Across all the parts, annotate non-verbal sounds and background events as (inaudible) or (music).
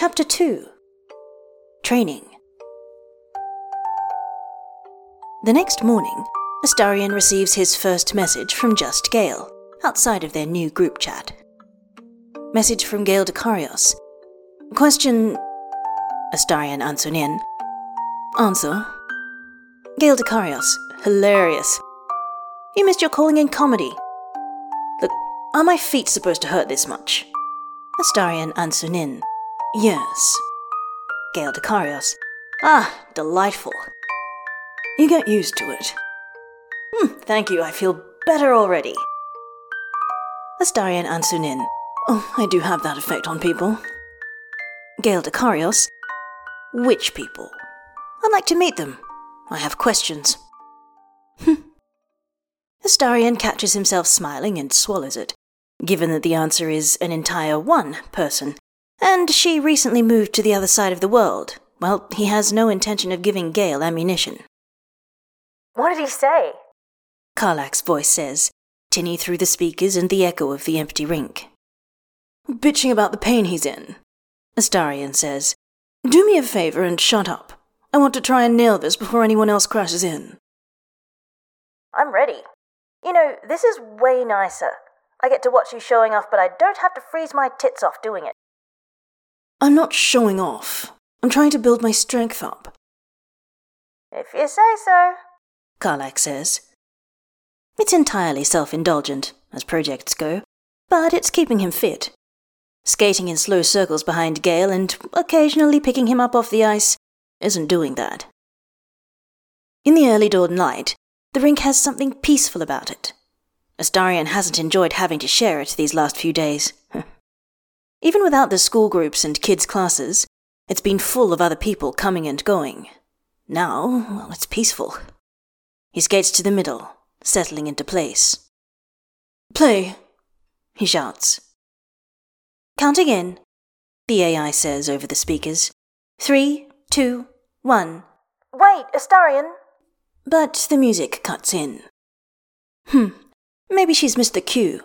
Chapter 2 Training The next morning, Astarion receives his first message from Just Gale, outside of their new group chat. Message from Gale Dekarios. Question. Astarion Ancunín. Answer. Gale Dekarios. Hilarious. You missed your calling in comedy. Look, are my feet supposed to hurt this much? Astarion Ancunín. Yes. Gale Dekarios. Ah, delightful. You get used to it. Hmm, thank you, I feel better already. Astarion Ancunín. Oh, I do have that effect on people. Gale Dekarios. Which people? I'd like to meet them. I have questions. Astarion catches himself smiling and swallows it, given that the answer is an entire one person, and she recently moved to the other side of the world. Well, he has no intention of giving Gale ammunition. What did he say? Karlach's voice says, tinny through the speakers and the echo of the empty rink. Bitching about the pain he's in. Astarion says, Do me a favor and shut up. I want to try and nail this before anyone else crashes in. I'm ready. You know, this is way nicer. I get to watch you showing off, but I don't have to freeze my tits off doing it. I'm not showing off. I'm trying to build my strength up. If you say so. Karlach says. It's entirely self indulgent, as projects go, but it's keeping him fit. Skating in slow circles behind Gale and occasionally picking him up off the ice isn't doing that. In the early dawn light, the rink has something peaceful about it. Astarion hasn't enjoyed having to share it these last few days. Even without the school groups and kids' classes, it's been full of other people coming and going. Now, well, it's peaceful. He skates to the middle, settling into place. Play, he shouts. Counting in, the AI says over the speakers. Three, two, one. Wait, Astarion! But the music cuts in. Hmm, maybe she's missed the cue.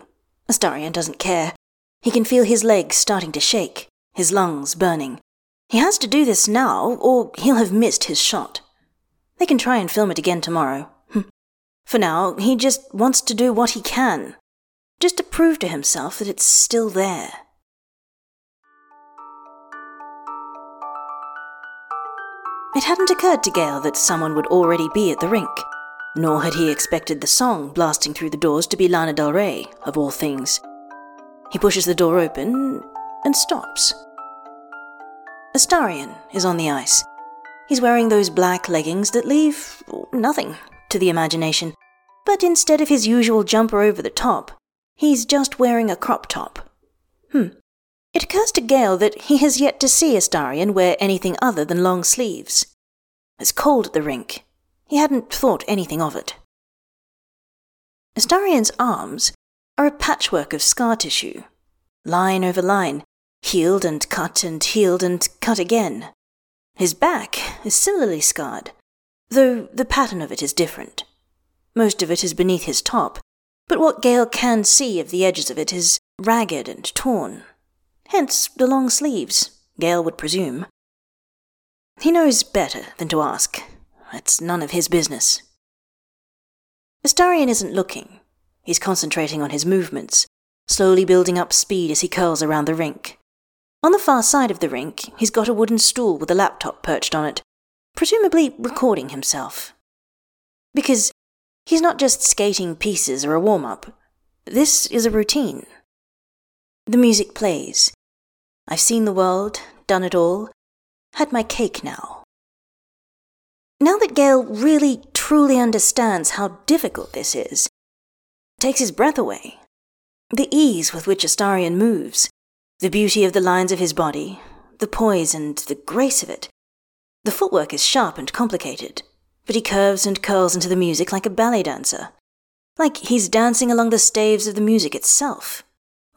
Astarion doesn't care. He can feel his legs starting to shake, his lungs burning. He has to do this now, or he'll have missed his shot. They can try and film it again tomorrow. Hmm. For now, he just wants to do what he can, just to prove to himself that it's still there. It hadn't occurred to Gale that someone would already be at the rink, nor had he expected the song blasting through the doors to be Lana Del Rey, of all things. He pushes the door open and stops. Astarion is on the ice. He's wearing those black leggings that leave nothing to the imagination, but instead of his usual jumper over the top, he's just wearing a crop top. Hmm. It occurs to Gale that he has yet to see Astarion wear anything other than long sleeves. It's cold at the rink. He hadn't thought anything of it. Astarion's arms are a patchwork of scar tissue, line over line, healed and cut and healed and cut again. His back is similarly scarred, though the pattern of it is different. Most of it is beneath his top, but what Gale can see of the edges of it is ragged and torn, Hence the long sleeves, Gale would presume. He knows better than to ask. It's none of his business. Astarion isn't looking. He's concentrating on his movements, slowly building up speed as he curls around the rink. On the far side of the rink, he's got a wooden stool with a laptop perched on it, presumably recording himself. Because he's not just skating pieces or a warm up. This is a routine. The music plays. I've seen the world, done it all, had my cake now. Now that Gale really truly understands how difficult this is, takes his breath away. The ease with which Astarion moves, the beauty of the lines of his body, the poise and the grace of it. The footwork is sharp and complicated, but he curves and curls into the music like a ballet dancer, like he's dancing along the staves of the music itself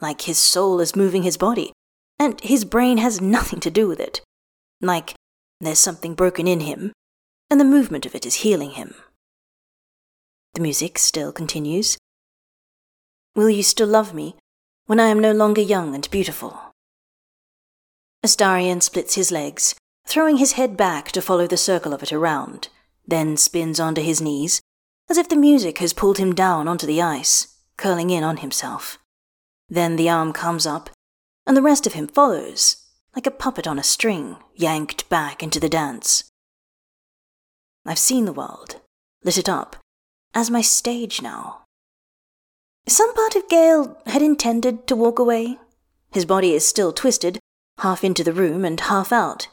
like his soul is moving his body, and his brain has nothing to do with it. Like there's something broken in him, and the movement of it is healing him. The music still continues. Will you still love me when I am no longer young and beautiful? Astarion splits his legs, throwing his head back to follow the circle of it around, then spins onto his knees, as if the music has pulled him down onto the ice, curling in on himself. Then the arm comes up, and the rest of him follows, like a puppet on a string, yanked back into the dance. I've seen the world, lit it up, as my stage now. Some part of Gale had intended to walk away. His body is still twisted, half into the room and half out.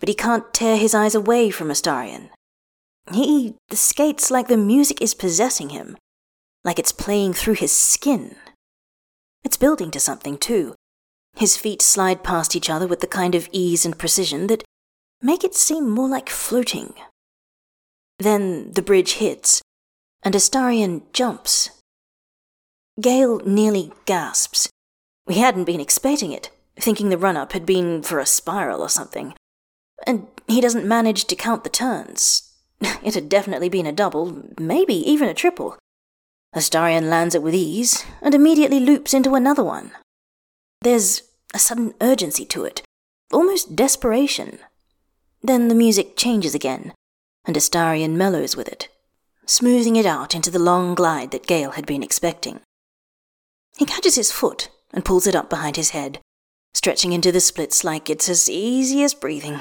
But he can't tear his eyes away from Astarion. He skates like the music is possessing him, like it's playing through his skin. It's building to something, too. His feet slide past each other with the kind of ease and precision that make it seem more like floating. Then the bridge hits, and Astarion jumps. Gale nearly gasps. We hadn't been expecting it thinking the run up had been for a spiral or something. And he doesn't manage to count the turns. (laughs) It had definitely been a double, maybe even a triple. Astarion lands it with ease and immediately loops into another one. There's a sudden urgency to it, almost desperation. Then the music changes again, and Astarion mellows with it, smoothing it out into the long glide that Gale had been expecting. He catches his foot and pulls it up behind his head, stretching into the splits like it's as easy as breathing.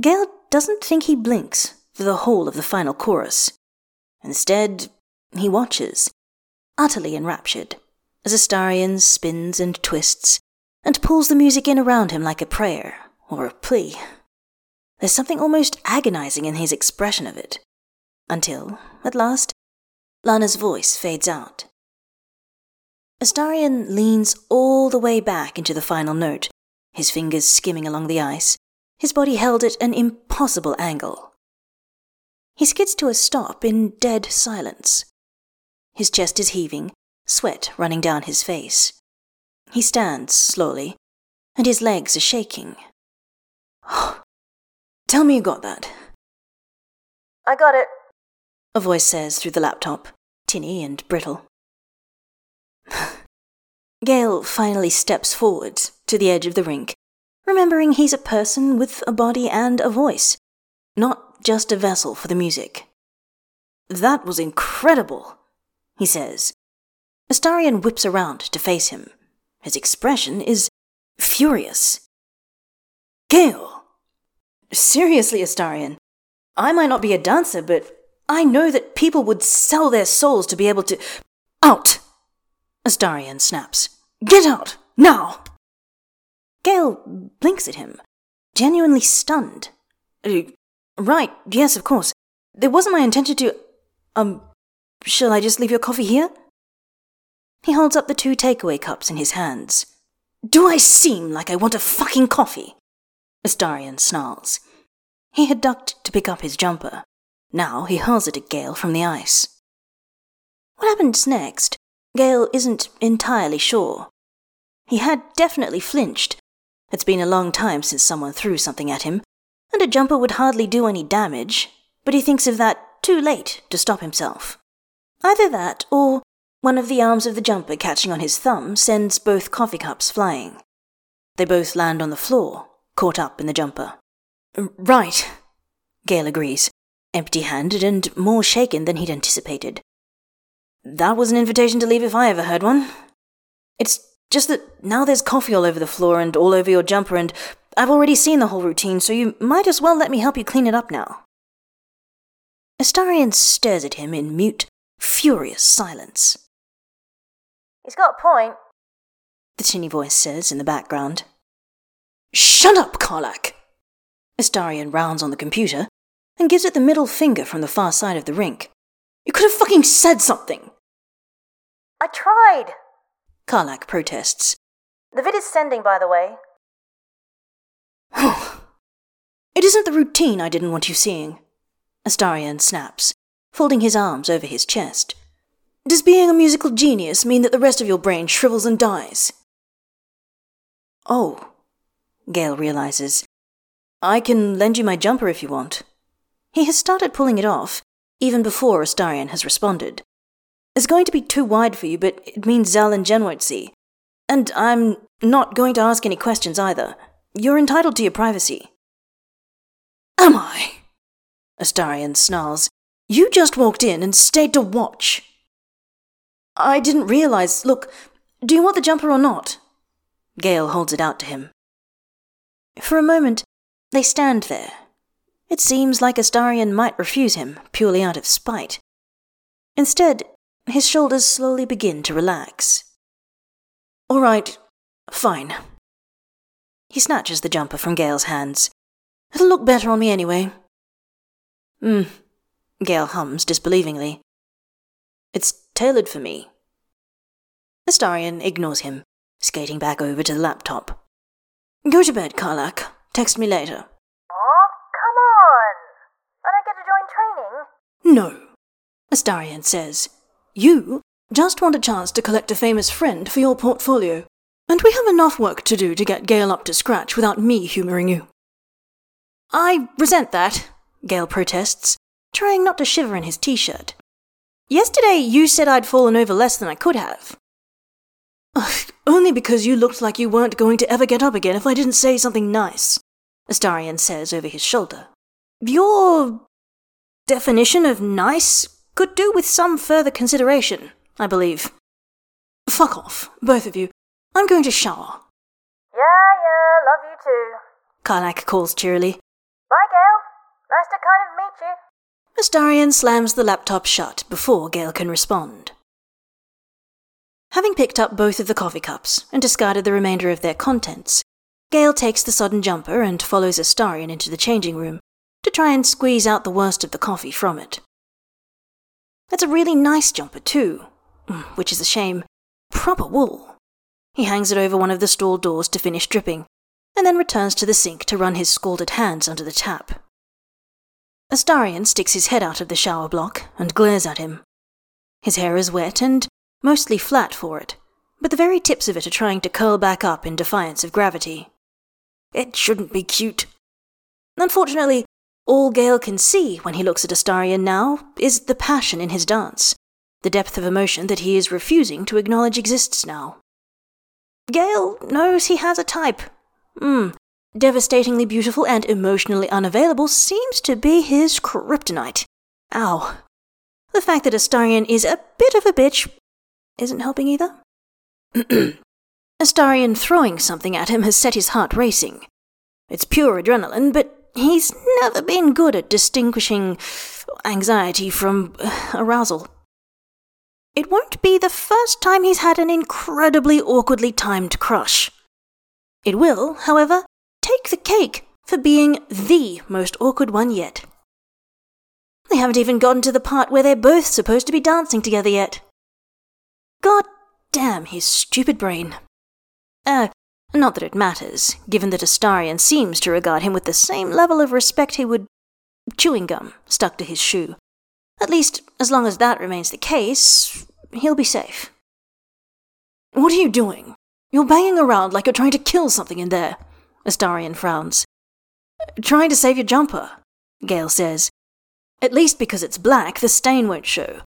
Gale doesn't think he blinks for the whole of the final chorus. Instead, he watches, utterly enraptured, as Astarion spins and twists and pulls the music in around him like a prayer or a plea. There's something almost agonizing in his expression of it, until, at last, Lana's voice fades out. Astarion leans all the way back into the final note, his fingers skimming along the ice, his body held at an impossible angle. He skids to a stop in dead silence. His chest is heaving, sweat running down his face. He stands slowly, and his legs are shaking. Oh, tell me you got that. I got it, a voice says through the laptop, tinny and brittle. (laughs) Gale finally steps forward to the edge of the rink, remembering he's a person with a body and a voice, not just a vessel for the music. That was incredible, he says. Astarion whips around to face him. His expression is furious. Gale! Seriously, Astarion, I might not be a dancer, but I know that people would sell their souls to be able to. Out! Astarion snaps. Get out! Now! Gale blinks at him, genuinely stunned. Uh, right, yes, of course. It wasn't my intention to. Um, shall I just leave your coffee here? He holds up the two takeaway cups in his hands. Do I seem like I want a fucking coffee? Astarion snarls. He had ducked to pick up his jumper. Now he hurls it at Gale from the ice. What happens next Gale isn't entirely sure. He had definitely flinched. It's been a long time since someone threw something at him, and a jumper would hardly do any damage, but he thinks of that too late to stop himself. Either that, or one of the arms of the jumper catching on his thumb sends both coffee cups flying. They both land on the floor, caught up in the jumper. Right, Gale agrees, empty handed and more shaken than he'd anticipated. That was an invitation to leave if I ever heard one. It's just that now there's coffee all over the floor and all over your jumper, and I've already seen the whole routine, so you might as well let me help you clean it up now. Astarion stares at him in mute, furious silence. He's got a point, the tinny voice says in the background. Shut up, Karlach! Astarion rounds on the computer and gives it the middle finger from the far side of the rink. You could have fucking said something! I tried! Karlach protests. The vid is sending, by the way. it isn't the routine I didn't want you seeing. Astarion snaps, folding his arms over his chest. Does being a musical genius mean that the rest of your brain shrivels and dies? Oh, Gale realizes. I can lend you my jumper if you want. He has started pulling it off, even before Astarion has responded. It's going to be too wide for you, but it means Zal and Jen won't see. And I'm Not going to ask any questions either. You're entitled to your privacy. Am I? Astarion snarls. You just walked in and stayed to watch. I didn't realize. Look, do you want the jumper or not? Gale holds it out to him. For a moment, they stand there. It seems like Astarion might refuse him, purely out of spite. Instead, his shoulders slowly begin to relax. All right, fine. He snatches the jumper from Gale's hands. It'll look better on me anyway. Hmm, Gale hums disbelievingly. It's tailored for me. Astarion ignores him, skating back over to the laptop. Go to bed, Karlach. Text me later. Oh, come on! I don't get to join training? No, Astarion says. You just want a chance to collect a famous friend for your portfolio, and we have enough work to do to get Gale up to scratch without me humouring you. I resent that, Gale protests, trying not to shiver in his t shirt. Yesterday you said I'd fallen over less than I could have. Ugh, only because you looked like you weren't going to ever get up again if I didn't say something nice, Astarion says over his shoulder. Your definition of nice could do with some further consideration, I believe. Fuck off, both of you. I'm going to shower. Yeah, yeah, love you too. Karlach calls cheerily. Bye, Gale. Nice to kind of meet you. Astarion slams the laptop shut before Gale can respond. Having picked up both of the coffee cups and discarded the remainder of their contents, Gale takes the sodden jumper and follows Astarion into the changing room to try and squeeze out the worst of the coffee from it. It's a really nice jumper, too, mm, which is a shame. Proper wool. He hangs it over one of the stall doors to finish dripping, and then returns to the sink to run his scalded hands under the tap. Astarion sticks his head out of the shower block and glares at him. His hair is wet and mostly flat for it, but the very tips of it are trying to curl back up in defiance of gravity. It shouldn't be cute. Unfortunately, all Gale can see when he looks at Astarion now is the passion in his dance, the depth of emotion that he is refusing to acknowledge exists now. Gale knows he has a type. Hmm, devastatingly beautiful and emotionally unavailable seems to be his kryptonite. Ow. The fact that Astarion is a bit of a bitch isn't helping either. (clears throat) Astarion throwing something at him has set his heart racing. It's pure adrenaline, but he's never been good at distinguishing anxiety from uh, arousal. It won't be the first time he's had an incredibly awkwardly timed crush. It will, however, take the cake for being the most awkward one yet. They haven't even gotten to the part where they're both supposed to be dancing together yet. God damn his stupid brain. Uh, not that it matters, given that Astarion seems to regard him with the same level of respect he would chewing gum stuck to his shoe. At least, as long as that remains the case, he'll be safe. What are you doing? You're banging around like you're trying to kill something in there. Astarion frowns. Trying to save your jumper, Gale says. At least because it's black, the stain won't show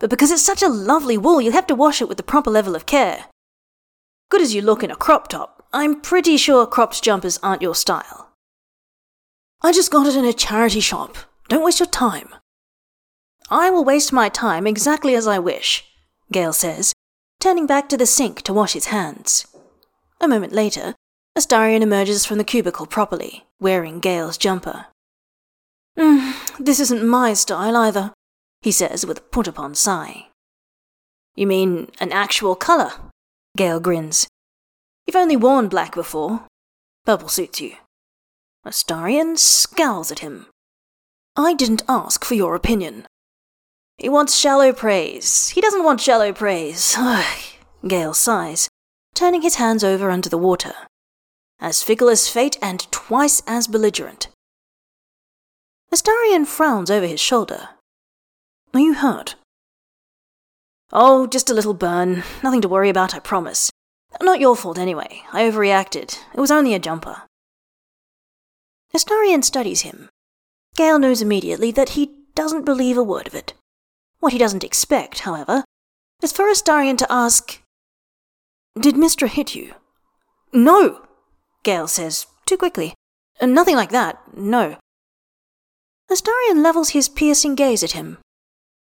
but because it's such a lovely wool, you'll have to wash it with the proper level of care. Good as you look in a crop top, I'm pretty sure cropped jumpers aren't your style. I just got it in a charity shop. Don't waste your time. I will waste my time exactly as I wish, Gale says, turning back to the sink to wash his hands. A moment later, Astarion emerges from the cubicle properly, wearing Gale's jumper. Mm, this isn't my style either he says with a put upon sigh. You mean an actual colour? Gale grins. You've only worn black before. Purple suits you. Astarion scowls at him. I didn't ask for your opinion. He wants shallow praise. He doesn't want shallow praise. (sighs) Gale sighs, turning his hands over under the water. As fickle as fate and twice as belligerent. Astarion frowns over his shoulder, are you hurt? Oh, just a little burn. Nothing to worry about, I promise. Not your fault anyway. I overreacted. It was only a jumper. Astarion studies him. Gale knows immediately that he doesn't believe a word of it. What he doesn't expect, however, is for Astarion to ask, Did Mystra hit you? No, Gale says, too quickly. Nothing like that, no. Astarion levels his piercing gaze at him.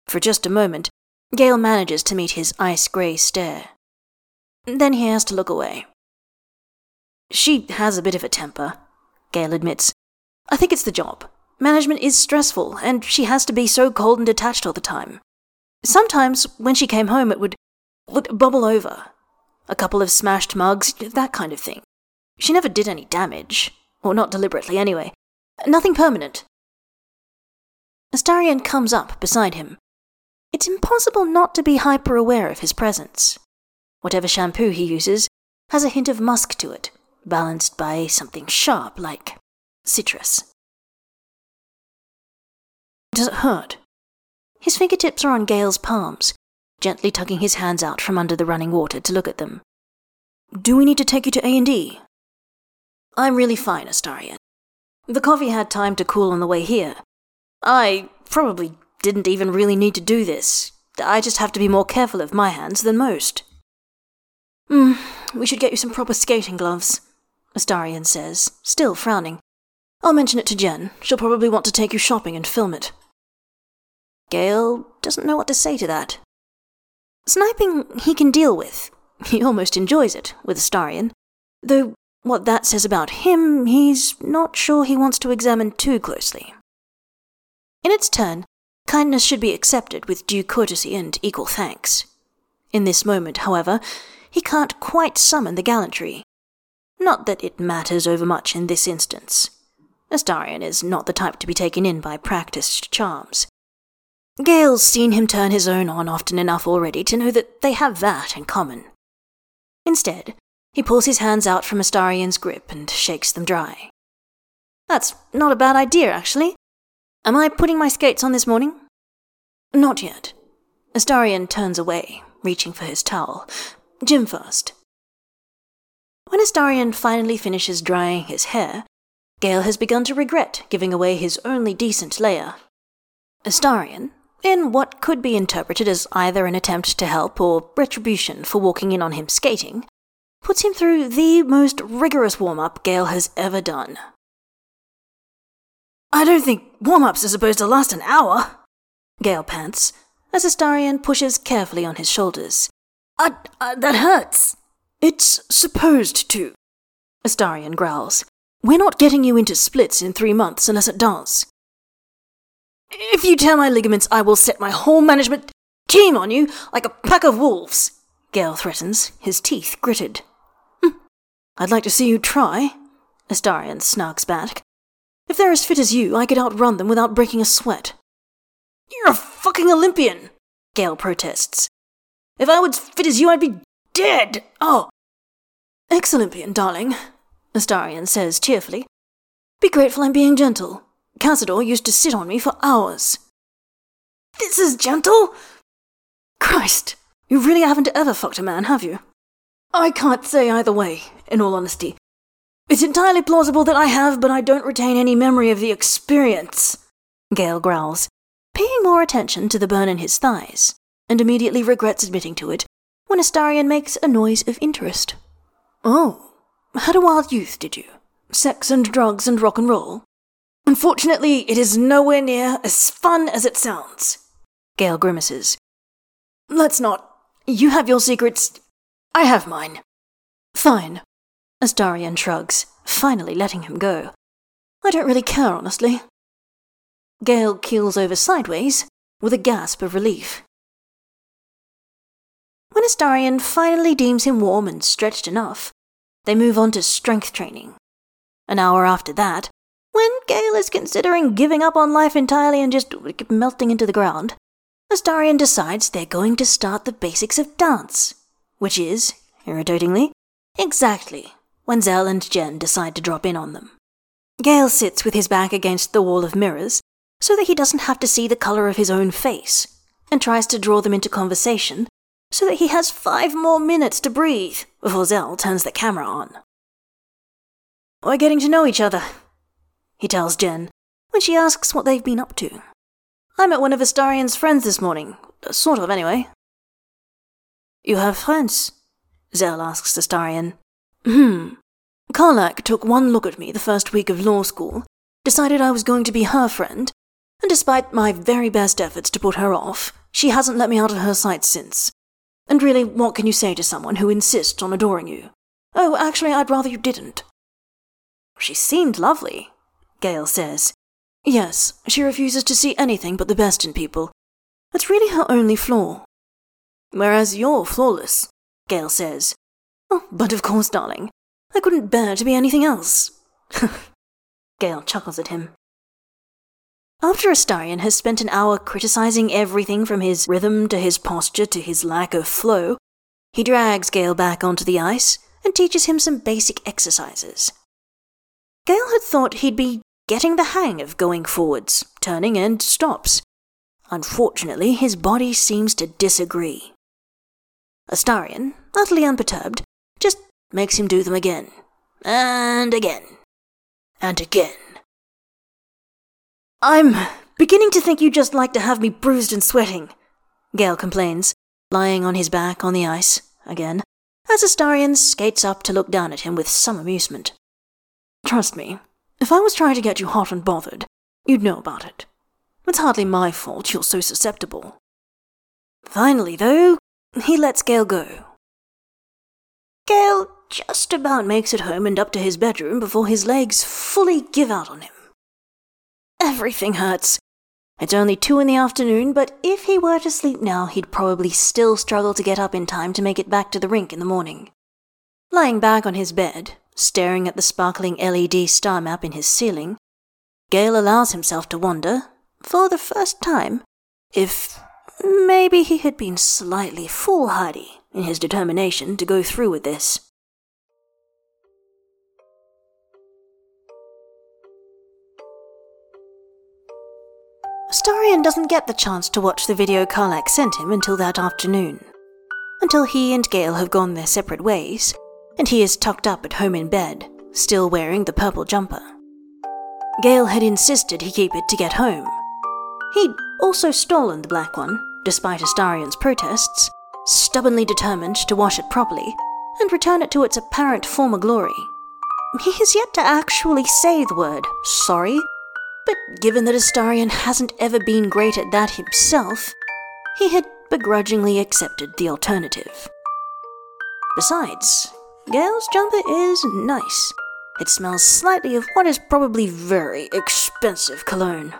For just a moment, Gale manages to meet his ice grey stare. Then he has to look away. She has a bit of a temper, Gale admits. I think it's the job. Management is stressful, and she has to be so cold and detached all the time. Sometimes, when she came home, it would, would bubble over. A couple of smashed mugs, that kind of thing. She never did any damage, or not deliberately anyway. Nothing permanent. Astarion comes up beside him. It's impossible not to be hyper aware of his presence. Whatever shampoo he uses has a hint of musk to it, balanced by something sharp like citrus. Does it hurt? His fingertips are on Gale's palms, gently tugging his hands out from under the running water to look at them. Do we need to take you to A&E? I'm really fine, Astarion. The coffee had time to cool on the way here. I probably didn't even really need to do this. I just have to be more careful of my hands than most. Hmm, we should get you some proper skating gloves, Astarion says, still frowning. I'll mention it to Jen. She'll probably want to take you shopping and film it. Gale doesn't know what to say to that. Sniping he can deal with. He almost enjoys it with Astarion. Though what that says about him, he's not sure he wants to examine too closely. In its turn, kindness should be accepted with due courtesy and equal thanks. In this moment, however, he can't quite summon the gallantry. Not that it matters overmuch in this instance. Astarion is not the type to be taken in by practiced charms. Gale's seen him turn his own on often enough already to know that they have that in common. Instead, he pulls his hands out from Astarion's grip and shakes them dry. That's not a bad idea, actually. Am I putting my skates on this morning? Not yet. Astarion turns away, reaching for his towel. Gym first. When Astarion finally finishes drying his hair, Gale has begun to regret giving away his only decent layer. Astarion, in what could be interpreted as either an attempt to help or retribution for walking in on him skating, puts him through the most rigorous warm up Gale has ever done. I don't think warm ups are supposed to last an hour, Gale pants, as Astarion pushes carefully on his shoulders. Uh, uh, that hurts. It's supposed to, Astarion growls. We're not getting you into splits in three months unless it does. If you tear my ligaments, I will set my whole management team on you like a pack of wolves, Gale threatens, his teeth gritted. Hm. I'd like to see you try, Astarion snugs back. If they're as fit as you, I could outrun them without breaking a sweat. You're a fucking Olympian, Gale protests. If I was fit as you, I'd be dead. Oh. Ex-Olympian, darling, Astarion says cheerfully. Be grateful I'm being gentle. Cazador used to sit on me for hours. This is gentle? Christ, you really haven't ever fucked a man, have you? I can't say either way, in all honesty. It's entirely plausible that I have, but I don't retain any memory of the experience, Gale growls, paying more attention to the burn in his thighs, and immediately regrets admitting to it when Astarion makes a noise of interest. Oh, had a wild youth, did you? Sex and drugs and rock and roll? Unfortunately, it is nowhere near as fun as it sounds. Gale grimaces. Let's not. You have your secrets. I have mine. Fine. Astarion shrugs, finally letting him go. I don't really care, honestly. Gale keels over sideways with a gasp of relief. When Astarion finally deems him warm and stretched enough, they move on to strength training. An hour after that, when Gale is considering giving up on life entirely and just melting into the ground, Astarion decides they're going to start the basics of dance, which is, irritatingly, exactly when Zell and Jen decide to drop in on them. Gale sits with his back against the wall of mirrors so that he doesn't have to see the color of his own face, and tries to draw them into conversation so that he has five more minutes to breathe before Zell turns the camera on. We're getting to know each other, he tells Jen, when she asks what they've been up to. I met one of Astarion's friends this morning. Sort of, anyway. You have friends? Zell asks Astarion. Hmm. Karlach took one look at me the first week of law school, decided I was going to be her friend, and despite my very best efforts to put her off, she hasn't let me out of her sight since. And really, what can you say to someone who insists on adoring you? Oh, actually, I'd rather you didn't. She seemed lovely, Gale says. Yes, she refuses to see anything but the best in people. That's really her only flaw. Whereas you're flawless, Gale says. Oh, but of course, darling. I couldn't bear to be anything else. (laughs) Gale chuckles at him. After Astarion has spent an hour criticizing everything from his rhythm to his posture to his lack of flow, he drags Gale back onto the ice and teaches him some basic exercises. Gale had thought he'd be getting the hang of going forwards, turning, and stops. Unfortunately, his body seems to disagree. Astarion, utterly unperturbed, just makes him do them again, and again, and again. I'm beginning to think you just like to have me bruised and sweating, Gale complains, lying on his back on the ice, again, as Astarion skates up to look down at him with some amusement. Trust me, if I was trying to get you hot and bothered, you'd know about it. It's hardly my fault you're so susceptible. Finally, though, he lets Gale go. Gale just about makes it home and up to his bedroom before his legs fully give out on him. Everything hurts. It's only two in the afternoon, but if he were to sleep now, he'd probably still struggle to get up in time to make it back to the rink in the morning. Lying back on his bed, staring at the sparkling LED star map in his ceiling, Gale allows himself to wonder, for the first time, if maybe he had been slightly foolhardy in his determination to go through with this. Astarion doesn't get the chance to watch the video Karlach sent him until that afternoon. Until he and Gale have gone their separate ways, and he is tucked up at home in bed, still wearing the purple jumper. Gale had insisted he keep it to get home. He'd also stolen the black one, despite Astarion's protests, stubbornly determined to wash it properly and return it to its apparent former glory. He has yet to actually say the word sorry but given that Astarion hasn't ever been great at that himself, he had begrudgingly accepted the alternative. Besides, Gale's jumper is nice. It smells slightly of what is probably very expensive cologne.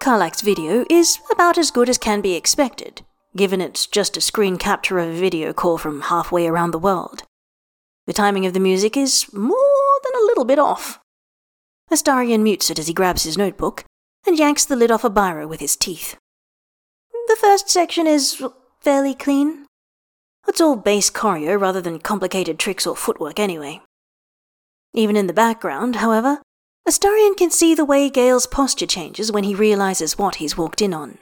Karlach's video is about as good as can be expected, given it's just a screen capture of a video call from halfway around the world. The timing of the music is more than a little bit off. Astarion mutes it as he grabs his notebook and yanks the lid off a biro with his teeth. The first section is fairly clean. It's all base choreo rather than complicated tricks or footwork anyway. Even in the background, however, Astarion can see the way Gale's posture changes when he realizes what he's walked in on.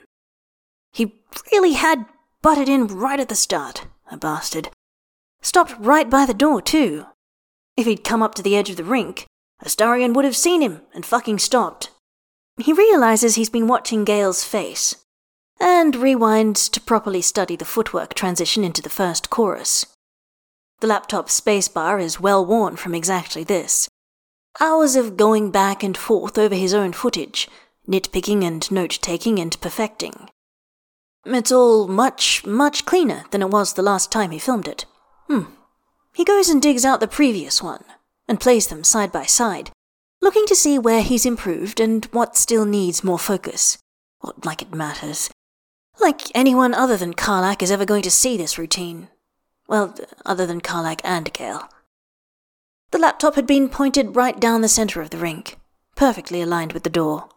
He really had butted in right at the start, a bastard. Stopped right by the door, too. If he'd come up to the edge of the rink, Astarion would have seen him and fucking stopped. He realizes he's been watching Gale's face, and rewinds to properly study the footwork transition into the first chorus. The laptop spacebar is well worn from exactly this. Hours of going back and forth over his own footage, nitpicking and note taking and perfecting. It's all much, much cleaner than it was the last time he filmed it. Hmm. He goes and digs out the previous one, and plays them side by side, looking to see where he's improved and what still needs more focus. What like it matters. Like anyone other than Karlach is ever going to see this routine. Well, other than Karlach and Gale. The laptop had been pointed right down the center of the rink, perfectly aligned with the door.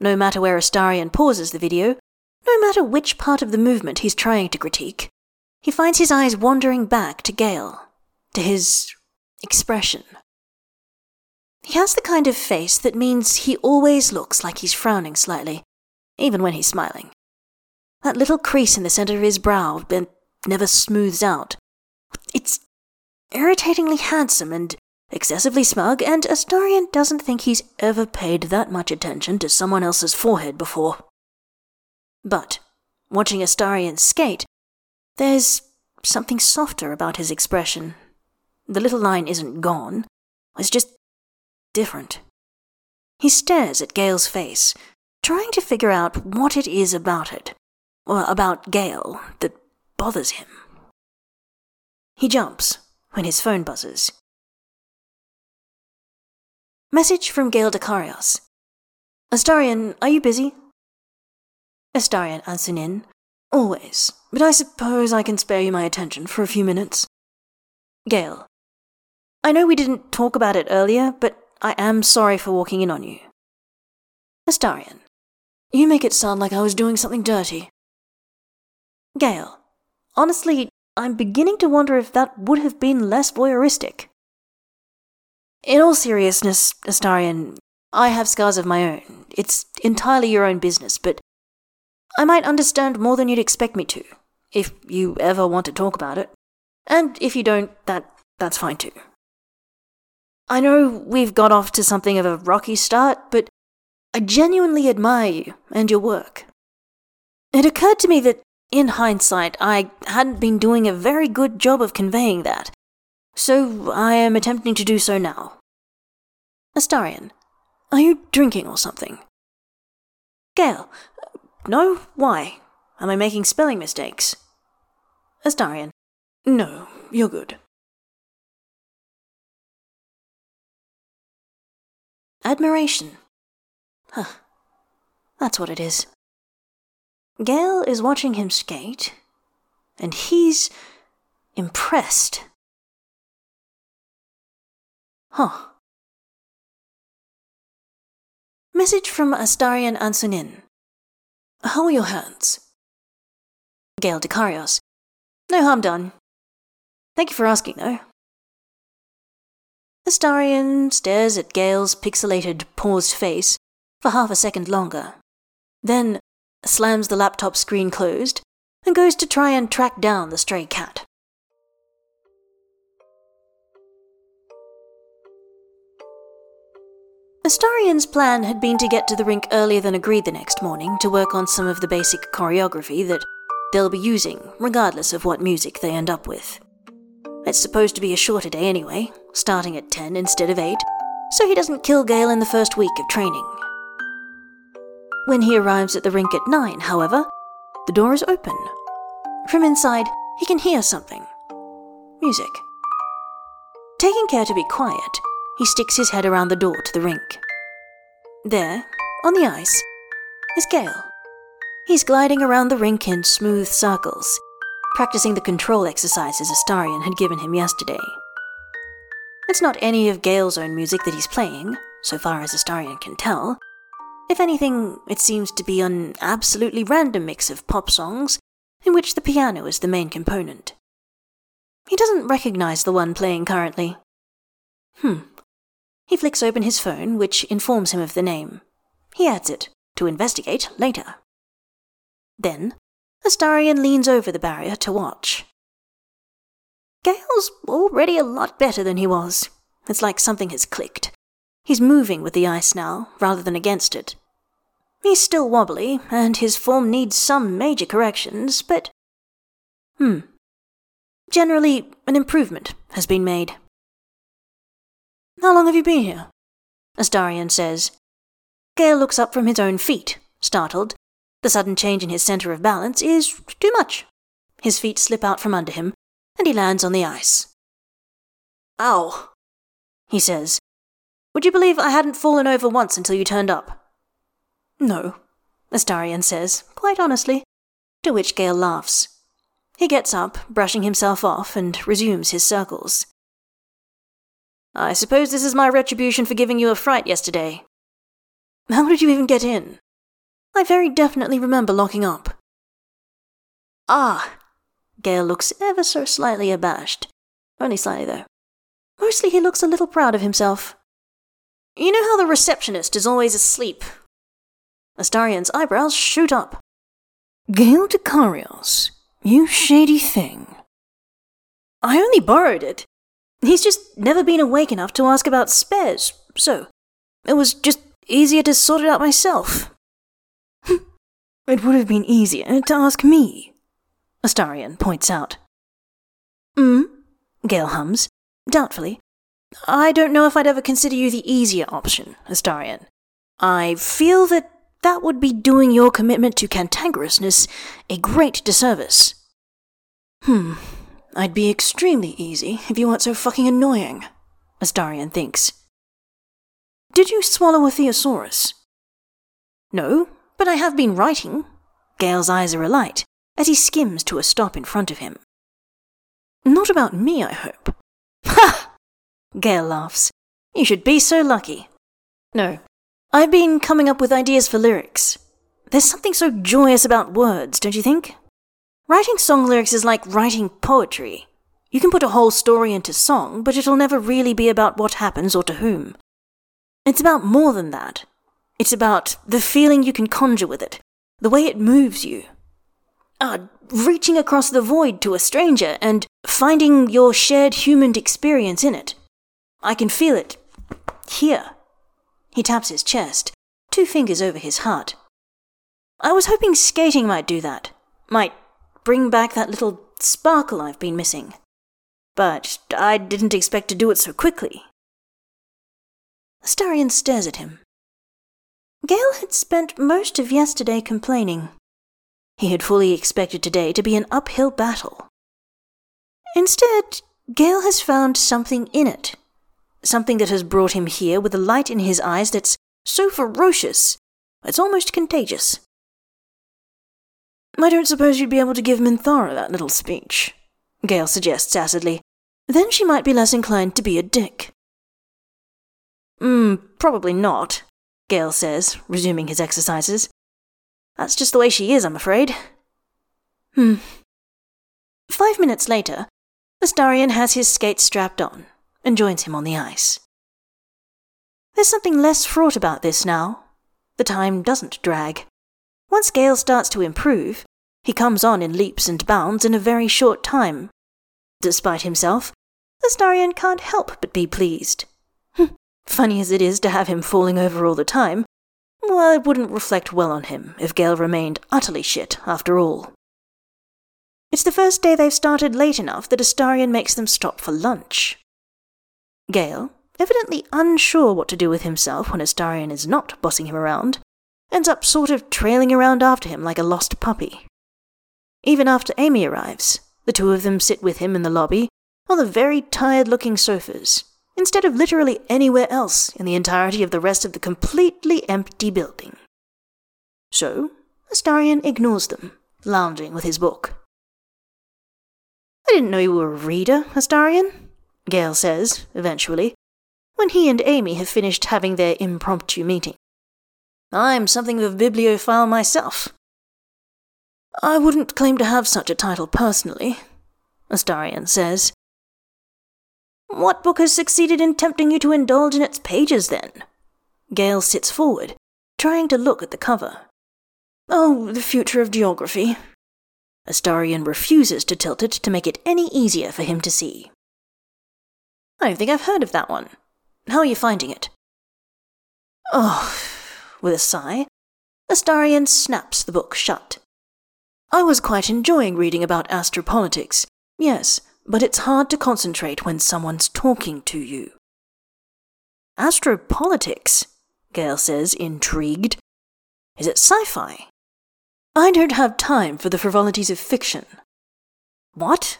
No matter where Astarion pauses the video, no matter which part of the movement he's trying to critique, he finds his eyes wandering back to Gale, to his expression. He has the kind of face that means he always looks like he's frowning slightly, even when he's smiling. That little crease in the center of his brow never smooths out. It's irritatingly handsome and excessively smug, and Astarion doesn't think he's ever paid that much attention to someone else's forehead before. But, watching Astarion skate, there's something softer about his expression, The little line isn't gone. It's just different. He stares at Gale's face, trying to figure out what it is about it, or about Gale, that bothers him. He jumps when his phone buzzes. Message from Gale Dekarios. Astarion, are you busy? Astarion Ancunín. Always, but I suppose I can spare you my attention for a few minutes. Gale. I know we didn't talk about it earlier, but I am sorry for walking in on you. Astarion. You make it sound like I was doing something dirty. Gale. Honestly, I'm beginning to wonder if that would have been less voyeuristic. In all seriousness, Astarion, I have scars of my own. It's entirely your own business, but I might understand more than you'd expect me to, if you ever want to talk about it. And if you don't, that that's fine too. I know we've got off to something of a rocky start, but I genuinely admire you and your work. It occurred to me that, in hindsight, I hadn't been doing a very good job of conveying that, so I am attempting to do so now. Astarion, are you drinking or something? Gale, no, why? Am I making spelling mistakes? Astarion, no, you're good. Admiration. Huh. That's what it is. Gale is watching him skate, and he's impressed. Huh. Message from Astarion Ancunín. How are your hands? Gale Dekarios. No harm done. Thank you for asking, though. Astarion stares at Gale's pixelated, paused face for half a second longer, then slams the laptop screen closed and goes to try and track down the stray cat. Astarion's plan had been to get to the rink earlier than agreed the next morning to work on some of the basic choreography that they'll be using, regardless of what music they end up with. It's supposed to be a shorter day anyway, starting at 10 instead of 8, so he doesn't kill Gale in the first week of training. When he arrives at the rink at 9, however, the door is open. From inside, he can hear something music. Taking care to be quiet, he sticks his head around the door to the rink. There, on the ice, is Gale. He's gliding around the rink in smooth circles, practicing the control exercises Astarion had given him yesterday. It's not any of Gale's own music that he's playing, so far as Astarion can tell. If anything, it seems to be an absolutely random mix of pop songs in which the piano is the main component. He doesn't recognize the one playing currently. Hmm, he flicks open his phone, which informs him of the name. He adds it, to investigate later. Then, Astarion leans over the barrier to watch. Gale's already a lot better than he was. It's like something has clicked. He's moving with the ice now, rather than against it. He's still wobbly, and his form needs some major corrections, but. Hmm. Generally, an improvement has been made. How long have you been here? Astarion says. Gale looks up from his own feet, startled. The sudden change in his center of balance is too much. His feet slip out from under him, and he lands on the ice. Ow, he says. Would you believe I hadn't fallen over once until you turned up? No, Astarion says, quite honestly, to which Gale laughs. He gets up, brushing himself off, and resumes his circles. I suppose this is my retribution for giving you a fright yesterday. How did you even get in? I very definitely remember locking up. Ah! Gale looks ever so slightly abashed. Only slightly, though. Mostly he looks a little proud of himself. You know how the receptionist is always asleep? Astarion's eyebrows shoot up. Gale Dekarios, you shady thing. I only borrowed it. He's just never been awake enough to ask about spares, so it was just easier to sort it out myself. It would have been easier to ask me, Astarion points out. Hmm? Gale hums. doubtfully. I don't know if I'd ever consider you the easier option, Astarion. I feel that that would be doing your commitment to cantankerousness a great disservice. Hmm, I'd be extremely easy if you weren't so fucking annoying, Astarion thinks. Did you swallow a theosaurus? No, but I have been writing. Gale's eyes are alight as he skims to a stop in front of him. Not about me, I hope. Ha! Gale laughs. You should be so lucky. No, I've been coming up with ideas for lyrics. There's something so joyous about words, don't you think? Writing song lyrics is like writing poetry. You can put a whole story into song, but it'll never really be about what happens or to whom. It's about more than that. It's about the feeling you can conjure with it, the way it moves you. Ah, reaching across the void to a stranger and finding your shared human experience in it. I can feel it. Here. He taps his chest, two fingers over his heart. I was hoping skating might do that, might bring back that little sparkle I've been missing. But I didn't expect to do it so quickly. Astarion stares at him. Gale had spent most of yesterday complaining. He had fully expected today to be an uphill battle. Instead, Gale has found something in it something that has brought him here with a light in his eyes that's so ferocious, it's almost contagious. I don't suppose you'd be able to give Minthara that little speech, Gale suggests acidly. Then she might be less inclined to be a dick. Hmm, probably not, Gale says, resuming his exercises. That's just the way she is, I'm afraid. Hmm. Five minutes later, Astarion has his skates strapped on and joins him on the ice. There's something less fraught about this now. The time doesn't drag. Once Gale starts to improve, he comes on in leaps and bounds in a very short time. Despite himself, Astarion can't help but be pleased. Funny as it is to have him falling over all the time, well, it wouldn't reflect well on him if Gale remained utterly shit after all. It's the first day they've started late enough that Astarion makes them stop for lunch. Gale, evidently unsure what to do with himself when Astarion is not bossing him around, ends up sort of trailing around after him like a lost puppy. Even after Amy arrives, the two of them sit with him in the lobby on the very tired looking sofas, instead of literally anywhere else in the entirety of the rest of the completely empty building. So, Astarion ignores them, lounging with his book. I didn't know you were a reader, Astarion, Gale says, eventually, when he and Amy have finished having their impromptu meeting. I'm something of a bibliophile myself. I wouldn't claim to have such a title personally, Astarion says. What book has succeeded in tempting you to indulge in its pages, then? Gale sits forward, trying to look at the cover. Oh, the future of geography. Astarion refuses to tilt it to make it any easier for him to see. I don't think I've heard of that one. How are you finding it? Oh, with a sigh, Astarion snaps the book shut. I was quite enjoying reading about astropolitics, yes, but it's hard to concentrate when someone's talking to you. Astropolitics? Gale says, intrigued. Is it sci fi? I don't have time for the frivolities of fiction. What?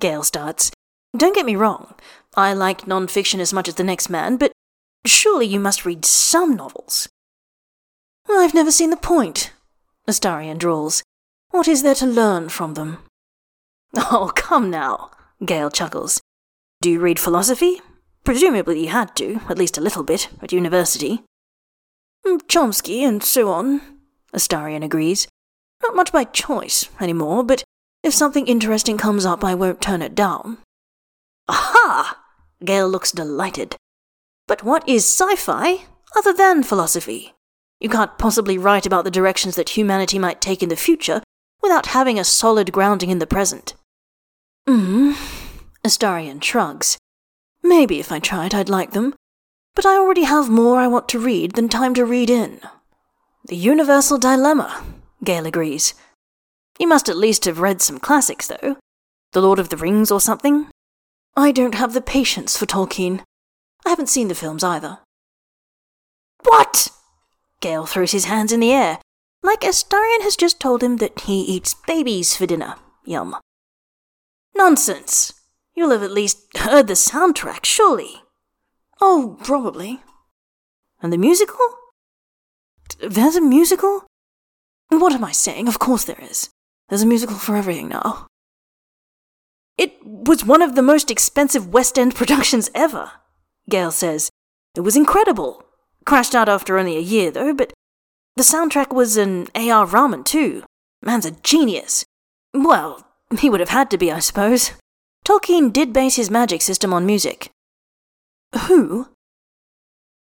Gale starts, don't get me wrong, I like non-fiction as much as the next man, but surely you must read some novels. I've never seen the point, Astarion drawls. What is there to learn from them? (laughs) Oh, come now, Gale chuckles. Do you read philosophy? Presumably you had to, at least a little bit, at university. Mm, Chomsky and so on, Astarion agrees. Not much by choice anymore, but if something interesting comes up, I won't turn it down. Aha! Gale looks delighted. But what is sci fi other than philosophy? You can't possibly write about the directions that humanity might take in the future without having a solid grounding in the present. Hmm. Astarion shrugs. Maybe if I tried, I'd like them. But I already have more I want to read than time to read in. The universal dilemma, Gale agrees. You must at least have read some classics, though. The Lord of the Rings or something? I don't have the patience for Tolkien. I haven't seen the films either. What? Gale throws his hands in the air, like Astarion has just told him that he eats babies for dinner. Yum. Nonsense! You'll have at least heard the soundtrack, surely. Oh, probably. And the musical? There's a musical? What am I saying? Of course there is. There's a musical for everything now. It was one of the most expensive West End productions ever, Gale says. It was incredible. Crashed out after only a year, though, but the soundtrack was an A.R. Rahman, too. Man's a genius. Well, he would have had to be, I suppose. Tolkien did base his magic system on music. Who?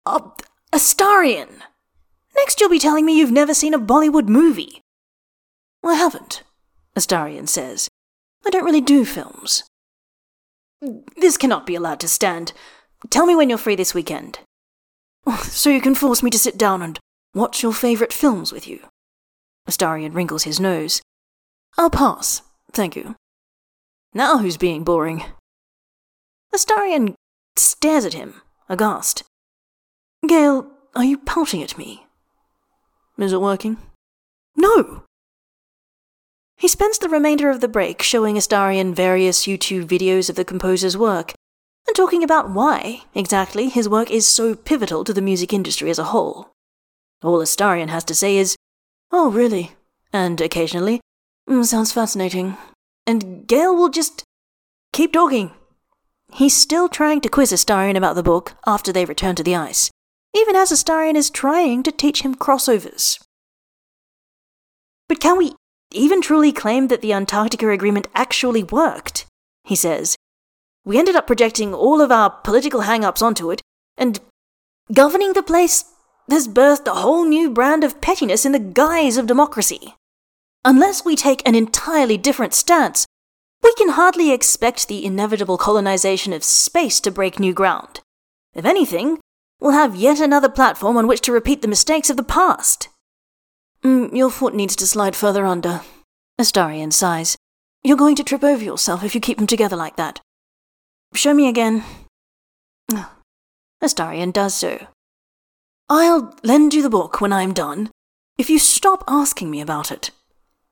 A, Astarion! Next you'll be telling me you've never seen a Bollywood movie. I haven't, Astarion says. I don't really do films. This cannot be allowed to stand. Tell me when you're free this weekend. So you can force me to sit down and watch your favourite films with you. Astarion wrinkles his nose. I'll pass, thank you. Now who's being boring? Astarion stares at him, aghast. Gale, are you pouting at me? Is it working? No! He spends the remainder of the break showing Astarion various YouTube videos of the composer's work, and talking about why, exactly, his work is so pivotal to the music industry as a whole. All Astarion has to say is, Oh, really? And occasionally, mm, Sounds fascinating. And Gale will just keep talking. He's still trying to quiz Astarion about the book after they return to the ice, even as Astarion is trying to teach him crossovers. But can we even truly claim that the Antarctica Agreement actually worked? He says. We ended up projecting all of our political hang ups onto it, and governing the place has birthed a whole new brand of pettiness in the guise of democracy. Unless we take an entirely different stance, we can hardly expect the inevitable colonization of space to break new ground. If anything, we'll have yet another platform on which to repeat the mistakes of the past. Mm, your foot needs to slide further under. Astarion sighs. You're going to trip over yourself if you keep them together like that. Show me again. Astarion does so. I'll lend you the book when I'm done, if you stop asking me about it.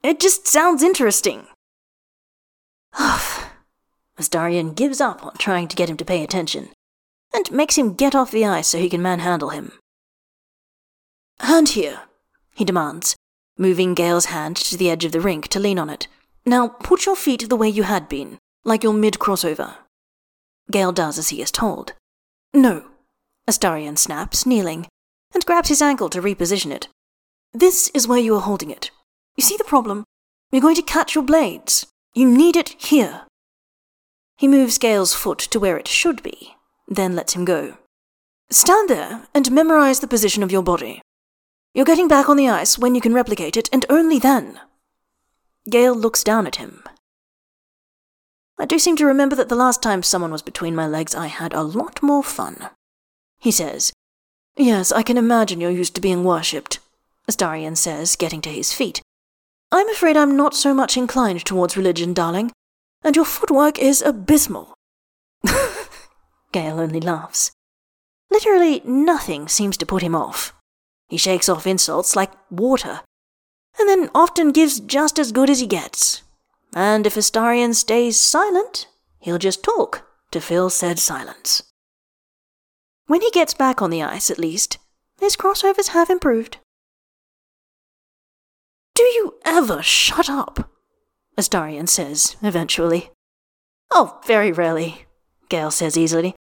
It just sounds interesting. Astarion gives up on trying to get him to pay attention, and makes him get off the ice so he can manhandle him. Hand here, he demands, moving Gale's hand to the edge of the rink to lean on it. Now put your feet the way you had been, like you're mid crossover. Gale does as he is told. No, Astarion snaps, kneeling, and grabs his ankle to reposition it. This is where you are holding it. You see the problem? You're going to catch your blades. You need it here. He moves Gale's foot to where it should be, then lets him go. Stand there and memorize the position of your body. You're getting back on the ice when you can replicate it, and only then. Gale looks down at him. I do seem to remember that the last time someone was between my legs, I had a lot more fun. He says, Yes, I can imagine you're used to being worshipped, Astarion says, getting to his feet. I'm afraid I'm not so much inclined towards religion, darling, and your footwork is abysmal. (laughs) Gale only laughs. Literally nothing seems to put him off. He shakes off insults like water, and then often gives just as good as he gets. And if Astarion stays silent, he'll just talk to fill said silence. When he gets back on the ice, at least, his crossovers have improved. Do you ever shut up? Astarion says, eventually. Oh, very rarely, Gale says easily.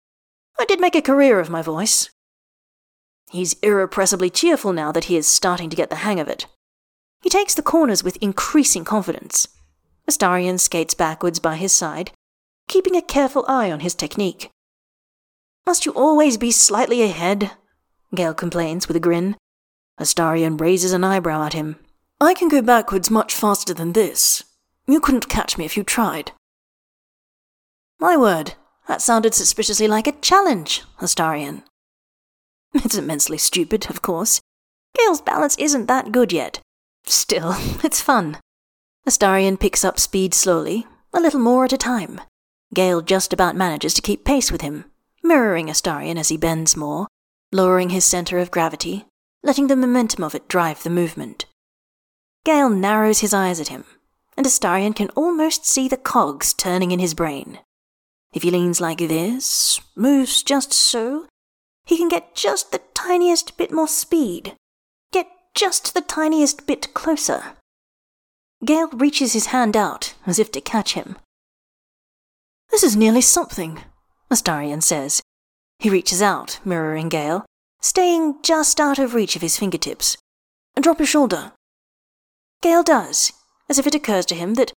I did make a career of my voice. He's irrepressibly cheerful now that he is starting to get the hang of it. He takes the corners with increasing confidence. Astarion skates backwards by his side, keeping a careful eye on his technique. Must you always be slightly ahead? Gale complains with a grin. Astarion raises an eyebrow at him. I can go backwards much faster than this. You couldn't catch me if you tried. My word, that sounded suspiciously like a challenge, Astarion. (laughs) It's immensely stupid, of course. Gale's balance isn't that good yet. Still, (laughs) it's fun. Astarion picks up speed slowly, a little more at a time. Gale just about manages to keep pace with him, mirroring Astarion as he bends more, lowering his center of gravity, letting the momentum of it drive the movement. Gale narrows his eyes at him, and Astarion can almost see the cogs turning in his brain. If he leans like this, moves just so, he can get just the tiniest bit more speed, get just the tiniest bit closer. Gale reaches his hand out as if to catch him. This is nearly something, Astarion says. He reaches out, mirroring Gale, staying just out of reach of his fingertips. And drop your shoulder. Gale does, as if it occurs to him that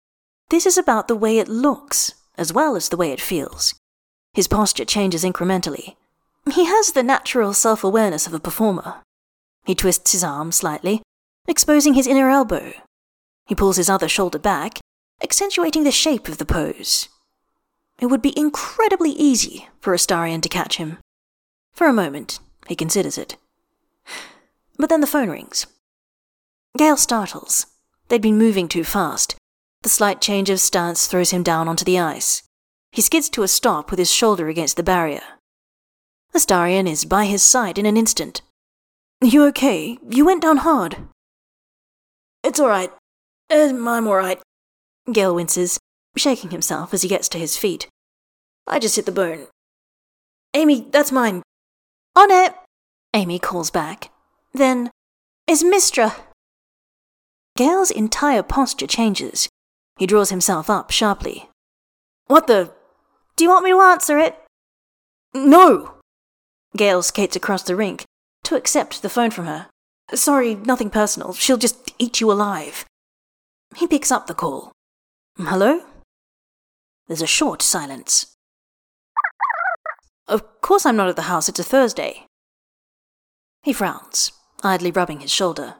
this is about the way it looks, as well as the way it feels. His posture changes incrementally. He has the natural self awareness of a performer. He twists his arm slightly, exposing his inner elbow. He pulls his other shoulder back, accentuating the shape of the pose. It would be incredibly easy for Astarion to catch him. For a moment, he considers it. But then the phone rings. Gale startles. They'd been moving too fast. The slight change of stance throws him down onto the ice. He skids to a stop with his shoulder against the barrier. Astarion is by his side in an instant. You okay? You went down hard. It's alright. Uh, I'm alright. Gale winces, shaking himself as he gets to his feet. I just hit the bone. Amy, that's mine. On it! Amy calls back. Then, is Mystra. Gale's entire posture changes. He draws himself up sharply. What the? Do you want me to answer it? No! Gale skates across the rink to accept the phone from her. Sorry, nothing personal. She'll just eat you alive. He picks up the call. Hello? There's a short silence. Of course I'm not at the house, it's a Thursday. He frowns, idly rubbing his shoulder.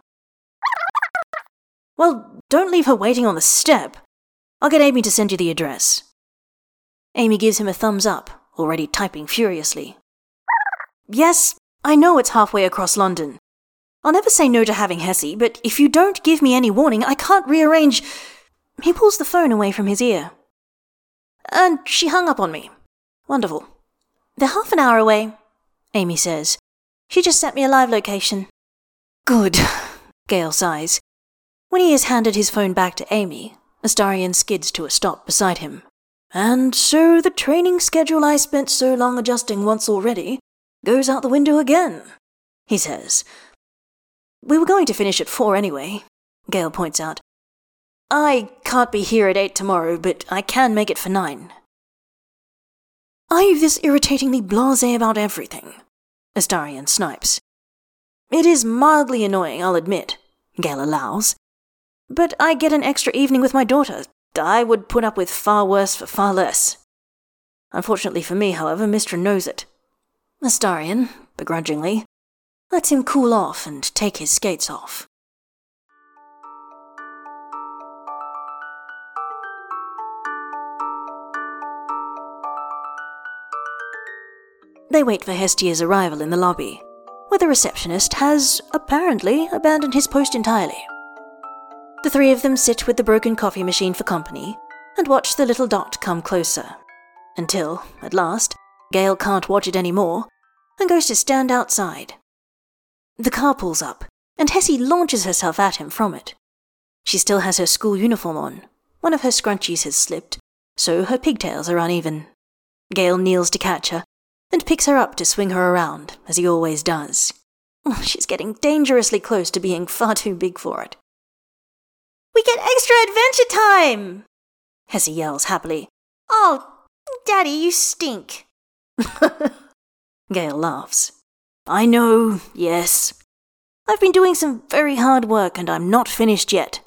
Well, don't leave her waiting on the step. I'll get Amy to send you the address. Amy gives him a thumbs up, already typing furiously. Yes, I know it's halfway across London. I'll never say no to having Hessie, but if you don't give me any warning, I can't rearrange. He pulls the phone away from his ear. And she hung up on me. Wonderful. They're half an hour away, Amy says. She just sent me a live location. Good, (laughs) Gale sighs. When he has handed his phone back to Amy, Astarion skids to a stop beside him. And so the training schedule I spent so long adjusting once already goes out the window again, he says. We were going to finish at four anyway, Gale points out. I can't be here at eight tomorrow, but I can make it for nine. Are you this irritatingly blasé about everything? Astarion snipes. It is mildly annoying, I'll admit, Gale allows. But I get an extra evening with my daughter. I would put up with far worse for far less. Unfortunately for me, however, Mystra knows it. Astarion, begrudgingly, lets him cool off and take his skates off. They wait for Hestia's arrival in the lobby, where the receptionist has, apparently, abandoned his post entirely. The three of them sit with the broken coffee machine for company and watch the little dot come closer, until, at last, Gale can't watch it any more and goes to stand outside. The car pulls up, and Hessie launches herself at him from it. She still has her school uniform on. One of her scrunchies has slipped, so her pigtails are uneven. Gale kneels to catch her and picks her up to swing her around, as he always does. Oh, she's getting dangerously close to being far too big for it. We get extra adventure time! Hessie yells happily. Oh, Daddy, you stink. (laughs) Gale laughs. I know, yes. I've been doing some very hard work and I'm not finished yet.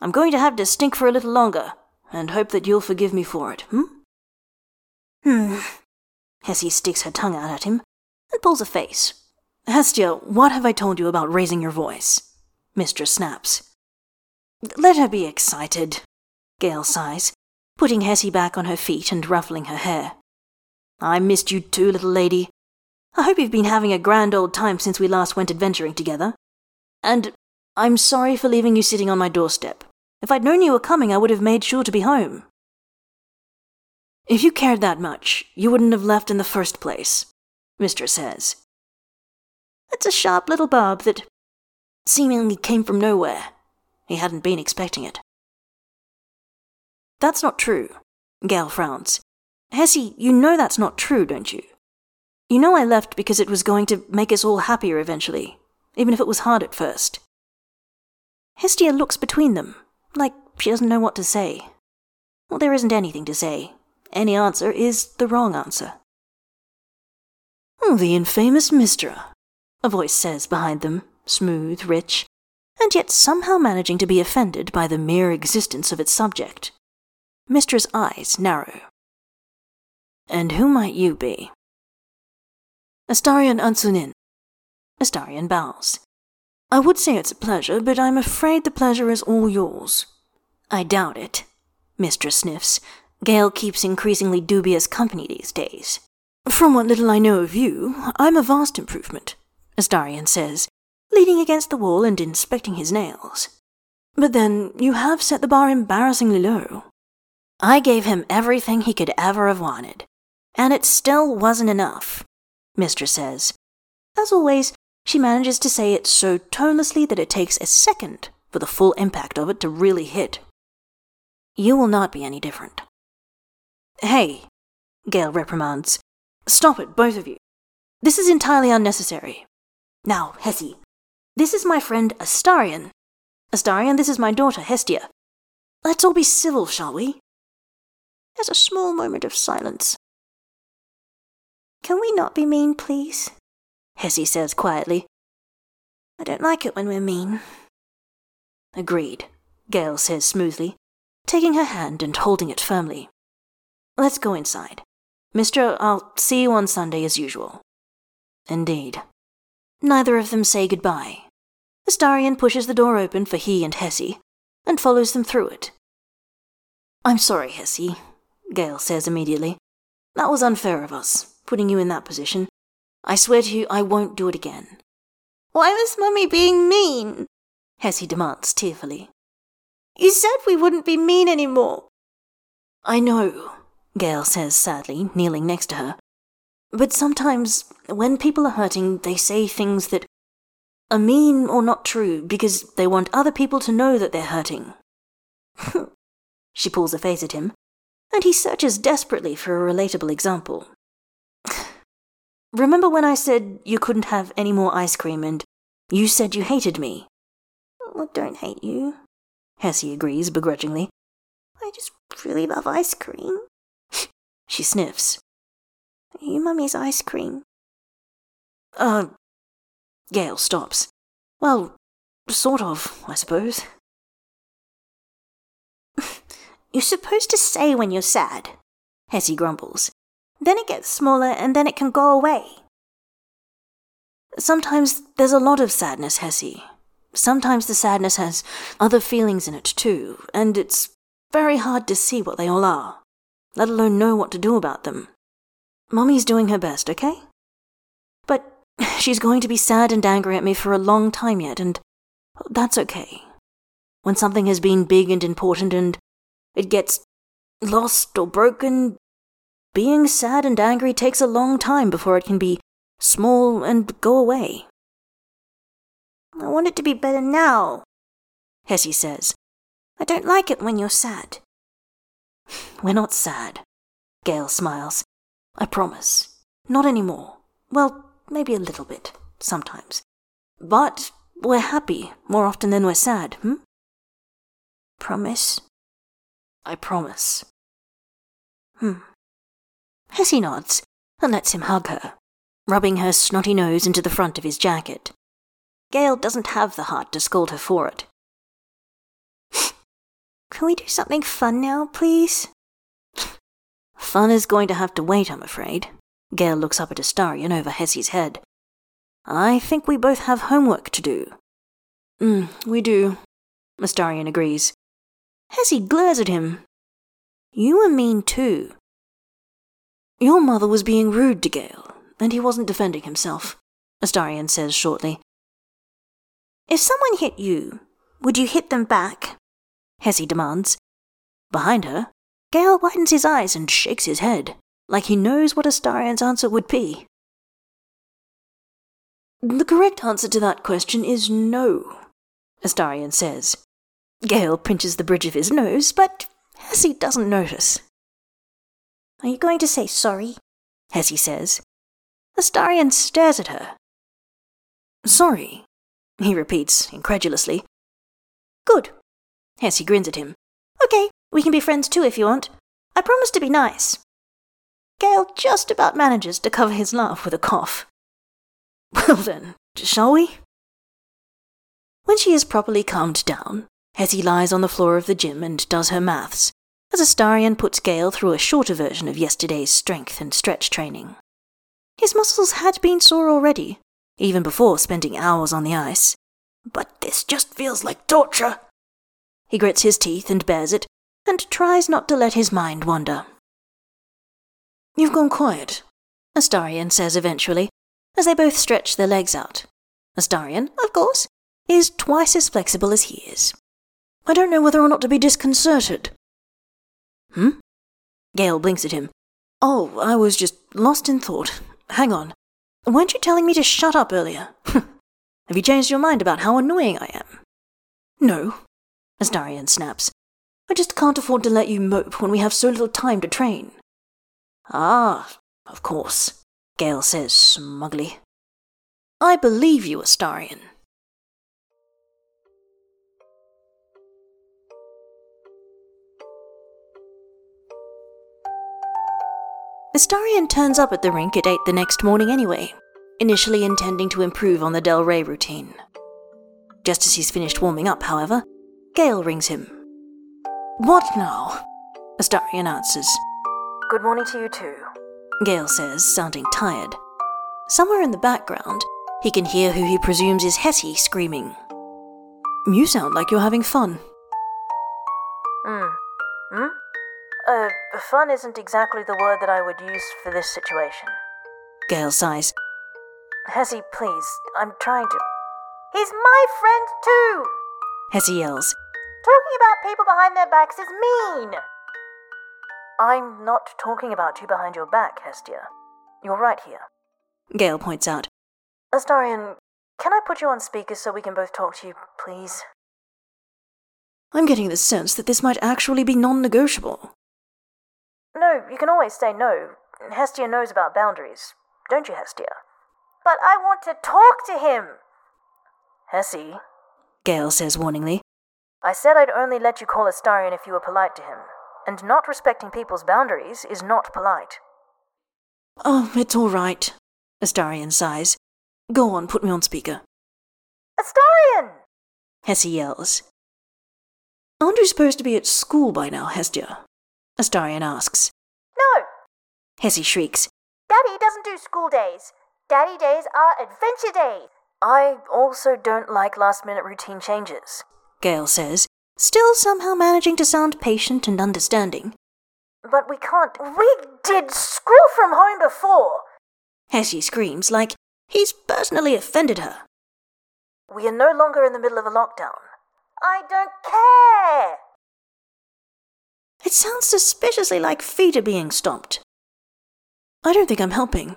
I'm going to have to stink for a little longer, and hope that you'll forgive me for it, hmm? Hmm, Hessie sticks her tongue out at him and pulls a face. Hestia, what have I told you about raising your voice? Mystra snaps. Let her be excited, Gale sighs, putting Hessie back on her feet and ruffling her hair. I missed you too, little lady. I hope you've been having a grand old time since we last went adventuring together. And I'm sorry for leaving you sitting on my doorstep. If I'd known you were coming, I would have made sure to be home. If you cared that much, you wouldn't have left in the first place, Mystra says. It's a sharp little barb that seemingly came from nowhere. He hadn't been expecting it. That's not true, Gale frowns. Hessie, you know that's not true, don't you? You know I left because it was going to make us all happier eventually, even if it was hard at first. Hestia looks between them, like she doesn't know what to say. Well, there isn't anything to say. Any answer is the wrong answer. The infamous Mystra, a voice says behind them, smooth, rich, and yet somehow managing to be offended by the mere existence of its subject. Mystra's eyes narrow. And who might you be? Astarion Ancunín. Astarion bows. I would say it's a pleasure, but I'm afraid the pleasure is all yours. I doubt it. Mystra sniffs. Gale keeps increasingly dubious company these days. From what little I know of you, I'm a vast improvement, Astarion says, leaning against the wall and inspecting his nails. But then, you have set the bar embarrassingly low. I gave him everything he could ever have wanted, and it still wasn't enough, Mystra says. As always, she manages to say it so tonelessly that it takes a second for the full impact of it to really hit. You will not be any different. Hey, Gale reprimands. Stop it, both of you. This is entirely unnecessary. Now, Hessie, this is my friend Astarion. Astarion, this is my daughter, Hestia. Let's all be civil, shall we? There's a small moment of silence. Can we not be mean, please? Hessie says quietly. I don't like it when we're mean. Agreed, Gale says smoothly, taking her hand and holding it firmly. Let's go inside. Mystra, I'll see you on Sunday as usual. Indeed. Neither of them say goodbye. Astarion pushes the door open for he and Hessie, and follows them through it. I'm sorry, Hessie, Gale says immediately. That was unfair of us, putting you in that position. I swear to you I won't do it again. Why was Mummy being mean? Hessie demands tearfully. You said we wouldn't be mean anymore. I know, Gale says sadly, kneeling next to her. But sometimes, when people are hurting, they say things that are mean or not true because they want other people to know that they're hurting. (laughs) she pulls a face at him, and he searches desperately for a relatable example. (sighs) Remember when I said you couldn't have any more ice cream and you said you hated me? I don't hate you. Hessie agrees begrudgingly. I just really love ice cream. (laughs) she sniffs. Are You mummy's ice cream. Uh, Gale stops. Well, sort of, I suppose. (laughs) you're supposed to say when you're sad, Hessie grumbles. Then it gets smaller and then it can go away. Sometimes there's a lot of sadness, Hessie. Sometimes the sadness has other feelings in it too, and it's very hard to see what they all are, let alone know what to do about them. Mummy's doing her best, okay? (sighs) She's going to be sad and angry at me for a long time yet, and that's okay. When something has been big and important and it gets lost or broken, being sad and angry takes a long time before it can be small and go away. I want it to be better now, Hessie says. I don't like it when you're sad. (sighs) We're not sad. Gale smiles. I promise. Not any more. Well, maybe a little bit, sometimes. But we're happy more often than we're sad, hmm? Promise? I promise. Hmm. Hessie nods and lets him hug her, rubbing her snotty nose into the front of his jacket. Gale doesn't have the heart to scold her for it. (laughs) Can we do something fun now, please? (laughs) Fun is going to have to wait, I'm afraid. Gale looks up at Astarion over Hessie's head. I think we both have homework to do. Mm, we do, Astarion agrees. Hessie glares at him. You were mean too. Your mother was being rude to Gale, and he wasn't defending himself, Astarion says shortly. If someone hit you, would you hit them back? Hessie demands. Behind her, Gale widens his eyes and shakes his head, like he knows what Astarion's answer would be. The correct answer to that question is no, Astarion says. Gale pinches the bridge of his nose, but Hessie doesn't notice. Are you going to say sorry? Hessie says. Astarion stares at her. Sorry, he repeats incredulously. Good. Hessie grins at him. Okay, we can be friends too if you want. I promise to be nice. Gale just about manages to cover his laugh with a cough. Well then, shall we? When she is properly calmed down, Hessie lies on the floor of the gym and does her maths, as Astarion puts Gale through a shorter version of yesterday's strength and stretch training. His muscles had been sore already, even before spending hours on the ice. But this just feels like torture. He grits his teeth and bears it, and tries not to let his mind wander. You've gone quiet, Astarion says eventually, as they both stretch their legs out. Astarion, of course, is twice as flexible as he is. I don't know whether or not to be disconcerted. Hmm? Gale blinks at him. Oh, I was just lost in thought. Hang on. Weren't you telling me to shut up earlier? (laughs) Have you changed your mind about how annoying I am? No, Astarion snaps. I just can't afford to let you mope when we have so little time to train. Ah, of course, Gale says smugly. I believe you, Astarion. Astarian turns up at the rink at 8 the next morning anyway, initially intending to improve on the Del Rey routine. Just as he's finished warming up, however, Gale rings him. What now? Astarion answers. Good morning to you too. Gale says, sounding tired. Somewhere in the background, he can hear who he presumes is Hessie screaming. You sound like you're having fun. Hmm. Hmm? Uh, fun isn't exactly the word that I would use for this situation. Gale sighs. Hessie, please, I'm trying to. He's my friend too! Hessie yells. Talking about people behind their backs is mean! I'm not talking about you behind your back, Hestia. You're right here. Gale points out. Astarion, can I put you on speaker so we can both talk to you, please? I'm getting the sense that this might actually be non negotiable. No, you can always say no. Hestia knows about boundaries. Don't you, Hestia? But I want to talk to him! Hessie, Gale says warningly. I said I'd only let you call Astarion if you were polite to him, and not respecting people's boundaries is not polite. Oh, it's all right, Astarion sighs. Go on, put me on speaker. Astarion! Hessie yells. Aren't you supposed to be at school by now, Hestia? Astarion asks. No! Hessie shrieks. Daddy doesn't do school days. Daddy days are adventure days. I also don't like last minute routine changes. Gale says, still somehow managing to sound patient and understanding. But we can't. We did school from home before! Hessie screams like he's personally offended her. We are no longer in the middle of a lockdown. I don't care! It sounds suspiciously like feet are being stomped. I don't think I'm helping,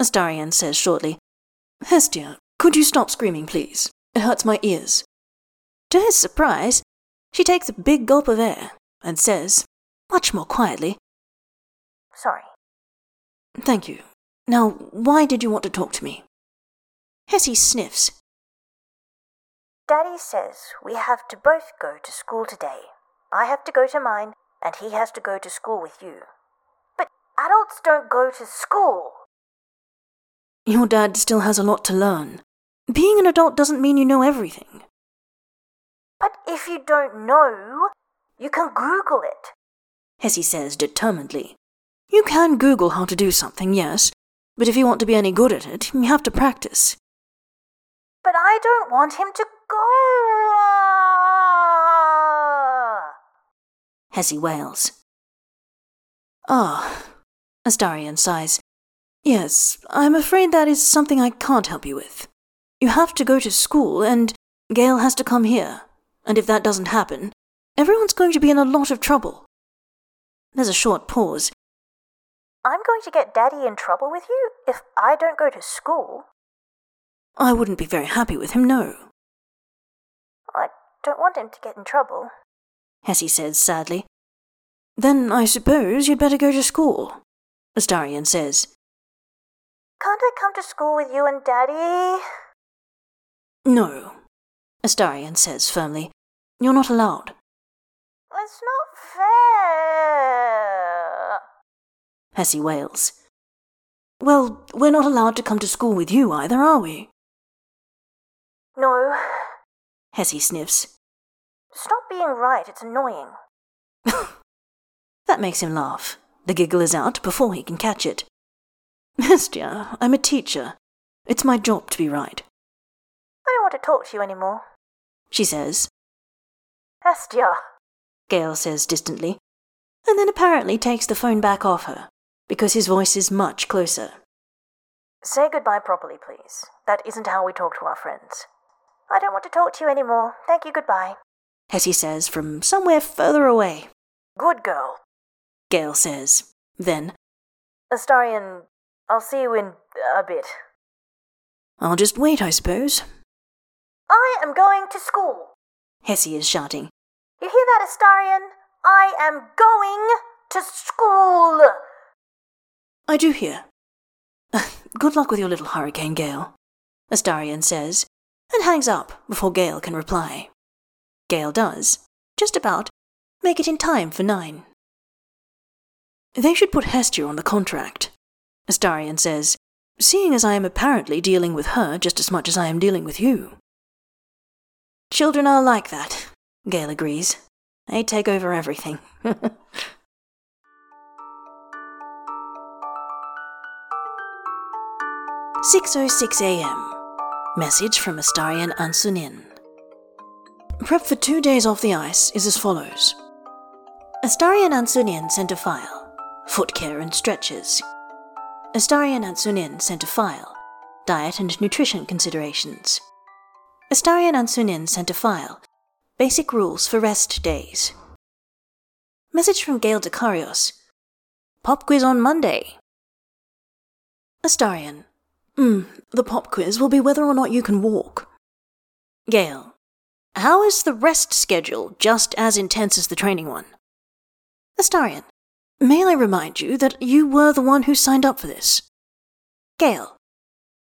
Astarion says shortly. Hestia, could you stop screaming, please? It hurts my ears. To his surprise, she takes a big gulp of air and says, much more quietly, Sorry. Thank you. Now, why did you want to talk to me? Hessie sniffs. Daddy says we have to both go to school today. I have to go to mine, and he has to go to school with you. But adults don't go to school. Your dad still has a lot to learn. Being an adult doesn't mean you know everything. But if you don't know, you can Google it. Hessie says determinedly. You can Google how to do something, yes, but if you want to be any good at it, you have to practice. But I don't want him to go. Hessie wails. Ah, Astarion sighs. Yes, I'm afraid that is something I can't help you with. You have to go to school, and Gale has to come here. And if that doesn't happen, everyone's going to be in a lot of trouble. There's a short pause. I'm going to get Daddy in trouble with you if I don't go to school. I wouldn't be very happy with him, no. I don't want him to get in trouble. Hessie says sadly. Then I suppose you'd better go to school, Astarion says. Can't I come to school with you and Daddy? No, Astarion says firmly. You're not allowed. That's not fair. Hessie wails. Well, we're not allowed to come to school with you either, are we? No. Hessie sniffs. Stop being right, it's annoying. (laughs) that makes him laugh. The giggle is out before he can catch it. Hestia, I'm a teacher. It's my job to be right. I don't want to talk to you anymore, she says. Hestia, Gale says distantly, and then apparently takes the phone back off her, because his voice is much closer. Say goodbye properly, please. That isn't how we talk to our friends. I don't want to talk to you anymore. Thank you, goodbye. Hessie says from somewhere further away. Good girl, Gale says. Then, Astarion, I'll see you in a bit. I'll just wait, I suppose. I am going to school. Hessie is shouting. You hear that, Astarion? I am going to school. I do hear. (laughs) Good luck with your little hurricane, Gale, Astarion says, and hangs up before Gale can reply. Gale does, just about, make it in time for nine. They should put Hestia on the contract, Astarion says, seeing as I am apparently dealing with her just as much as I am dealing with you. Children are like that, Gale agrees. They take over everything. (laughs) 6.06 a.m. Message from Astarion Ancunín. Prep for two days off the ice is as follows. Astarion Ancunín sent a file. Foot care and stretches. Astarion Ancunín sent a file. Diet and nutrition considerations. Astarion Ancunín sent a file. Basic rules for rest days. Message from Gale Dekarios. Pop quiz on Monday. Astarion. Hmm, the pop quiz will be whether or not you can walk. Gale. How is the rest schedule just as intense as the training one? Astarion. May I remind you that you were the one who signed up for this? Gale.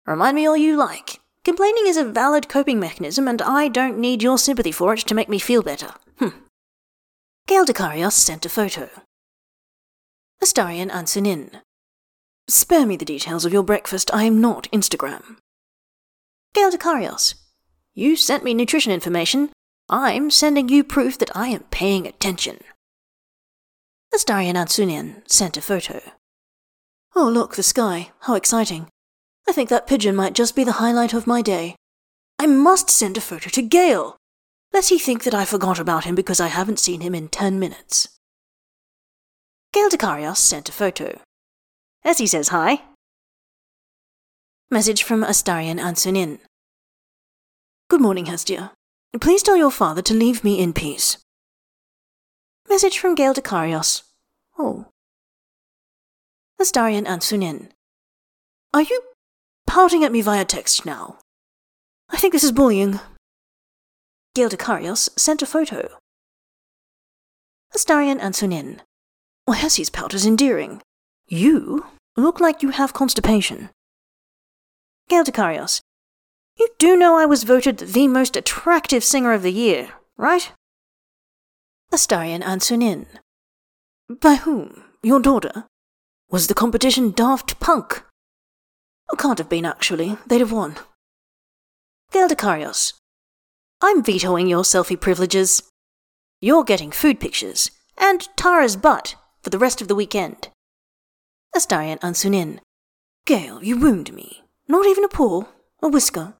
Remind me all you like. Complaining is a valid coping mechanism, and I don't need your sympathy for it to make me feel better. Hm. Gale Dekarios sent a photo. Astarion Ancunín. Spare me the details of your breakfast. I am not Instagram. Gale Dekarios. You sent me nutrition information. I'm sending you proof that I am paying attention. Astarion Ancunín sent a photo. Oh, look, the sky. How exciting. I think that pigeon might just be the highlight of my day. I must send a photo to Gale, lest he think that I forgot about him because I haven't seen him in ten minutes. Gale Dekarios sent a photo. Hessie says hi. Message from Astarion Ancunín. Good morning, Hestia. Please tell your father to leave me in peace. Message from Gale Dekarios. Oh. Astarion Ancunín. Are you pouting at me via text now? I think this is bullying. Gale Dekarios sent a photo. Astarion Ancunín. Well, Hessie's pout is endearing. You look like you have constipation. Gale Dekarios. You do know I was voted the most attractive singer of the year, right? Astarion Ancunín. By whom? Your daughter? Was the competition Daft Punk? Oh, can't have been, actually. They'd have won. Gale Dekarios. I'm vetoing your selfie privileges. You're getting food pictures, and Tara's butt, for the rest of the weekend. Astarion Ancunín. Gale, you wound me. Not even a paw, a whisker.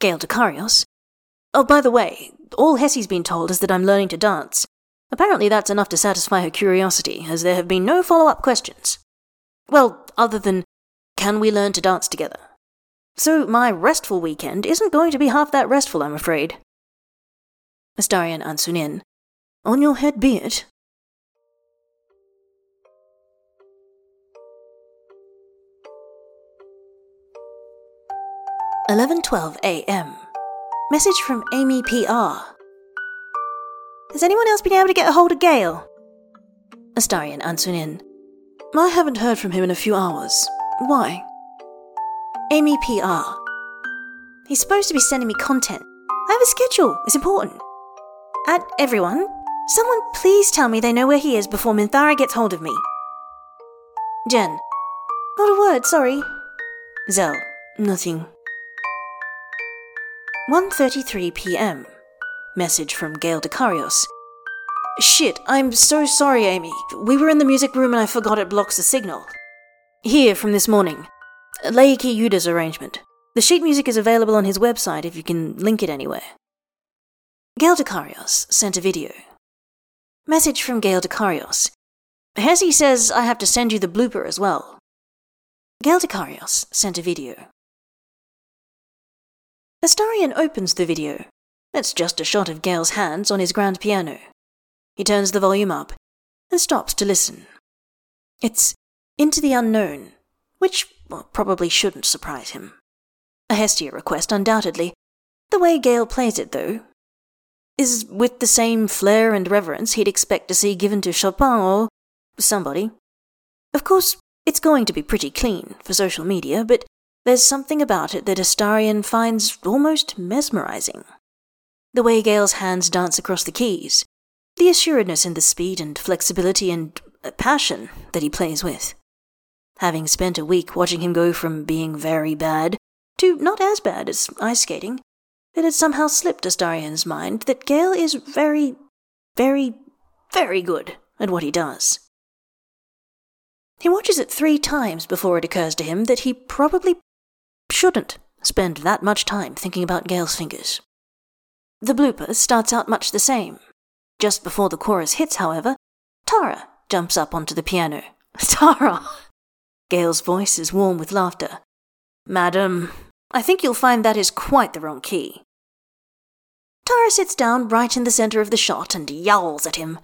Gale Dekarios. Oh, by the way, all Hessie's been told is that I'm learning to dance. Apparently that's enough to satisfy her curiosity, as there have been no follow-up questions. Well, other than, can we learn to dance together? So my restful weekend isn't going to be half that restful, I'm afraid. Astarion Ancunín. On your head be it. Eleven twelve AM. Message from Amy PR. Has anyone else been able to get a hold of Gale? Astarion Ancunín. I haven't heard from him in a few hours. Why? Amy. He's supposed to be sending me content. I have a schedule. It's important. At everyone, someone please tell me they know where he is before Minthara gets hold of me. Jen. Not a word, sorry. Zell. Nothing. 1.33 p.m. Message from Gale Dekarios. Shit, I'm so sorry, Amy. We were in the music room and I forgot it blocks the signal. Here from this morning. Leiki Yuda's arrangement. The sheet music is available on his website if you can link it anywhere. Gale Dekarios sent a video. Message from Gale Dekarios. Hessie says I have to send you the blooper as well. Gale Dekarios sent a video. Astarion opens the video. It's just a shot of Gale's hands on his grand piano. He turns the volume up and stops to listen. It's Into the Unknown, which well, probably shouldn't surprise him. A Hestia request, undoubtedly. The way Gale plays it, though, is with the same flair and reverence he'd expect to see given to Chopin or somebody. Of course, it's going to be pretty clean for social media, but there's something about it that Astarion finds almost mesmerizing. The way Gale's hands dance across the keys, the assuredness in the speed and flexibility and uh, passion that he plays with. Having spent a week watching him go from being very bad to not as bad as ice skating, it had somehow slipped Astarion's mind that Gale is very, very, very good at what he does. He watches it three times before it occurs to him that he probably shouldn't spend that much time thinking about Gale's fingers. The blooper starts out much the same. Just before the chorus hits, however, Tara jumps up onto the piano. (laughs) Tara! Gale's voice is warm with laughter. Madam, I think you'll find that is quite the wrong key. Tara sits down right in the center of the shot and yowls at him.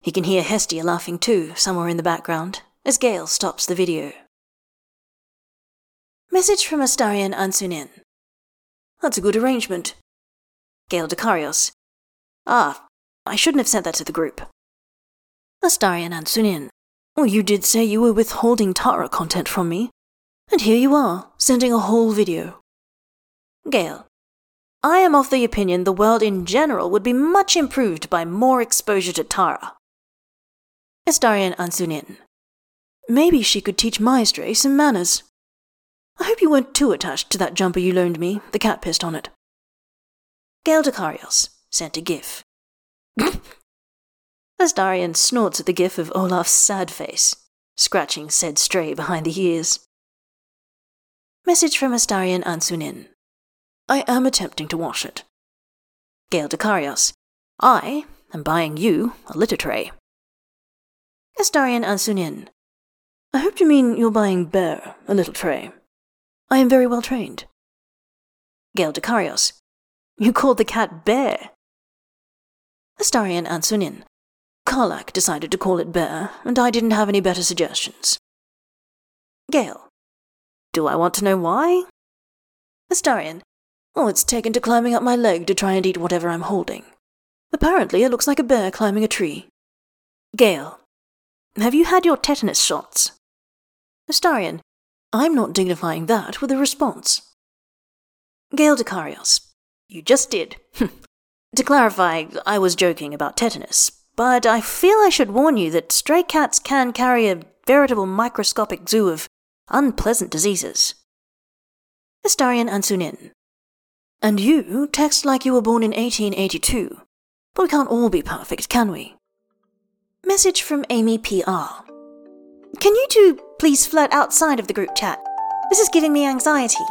He can hear Hestia laughing too, somewhere in the background, as Gale stops the video. Message from Astarion Ancunín. That's a good arrangement. Gale Dekarios. Ah, I shouldn't have sent that to the group. Astarion Ancunín. Oh, you did say you were withholding Tara content from me. And here you are, sending a whole video. Gale, I am of the opinion the world in general would be much improved by more exposure to Tara. Astarion Ancunín. Maybe she could teach Mystra some manners. I hope you weren't too attached to that jumper you loaned me. The cat pissed on it. Gale Dekarios sent a gif. (laughs) Astarion snorts at the gif of Olaf's sad face, scratching said stray behind the ears. Message from Astarion Ancunín. I am attempting to wash it. Gale Dekarios. I am buying you a litter tray. Astarion Ancunín. I hope you mean you're buying Bear a little tray. I am very well trained. Gale Dekarios. You called the cat Bear. Astarion Ancunín. Karlach decided to call it Bear, and I didn't have any better suggestions. Gale. Do I want to know why? Astarion. Oh, it's taken to climbing up my leg to try and eat whatever I'm holding. Apparently, it looks like a bear climbing a tree. Gale. Have you had your tetanus shots? Astarion. I'm not dignifying that with a response. Gale Dekarios, you just did. (laughs) to clarify, I was joking about tetanus, but I feel I should warn you that stray cats can carry a veritable microscopic zoo of unpleasant diseases. Astarion Ancunín. And you text like you were born in 1882. But we can't all be perfect, can we? Message from Amy PR. Can you two please flirt outside of the group chat? This is giving me anxiety.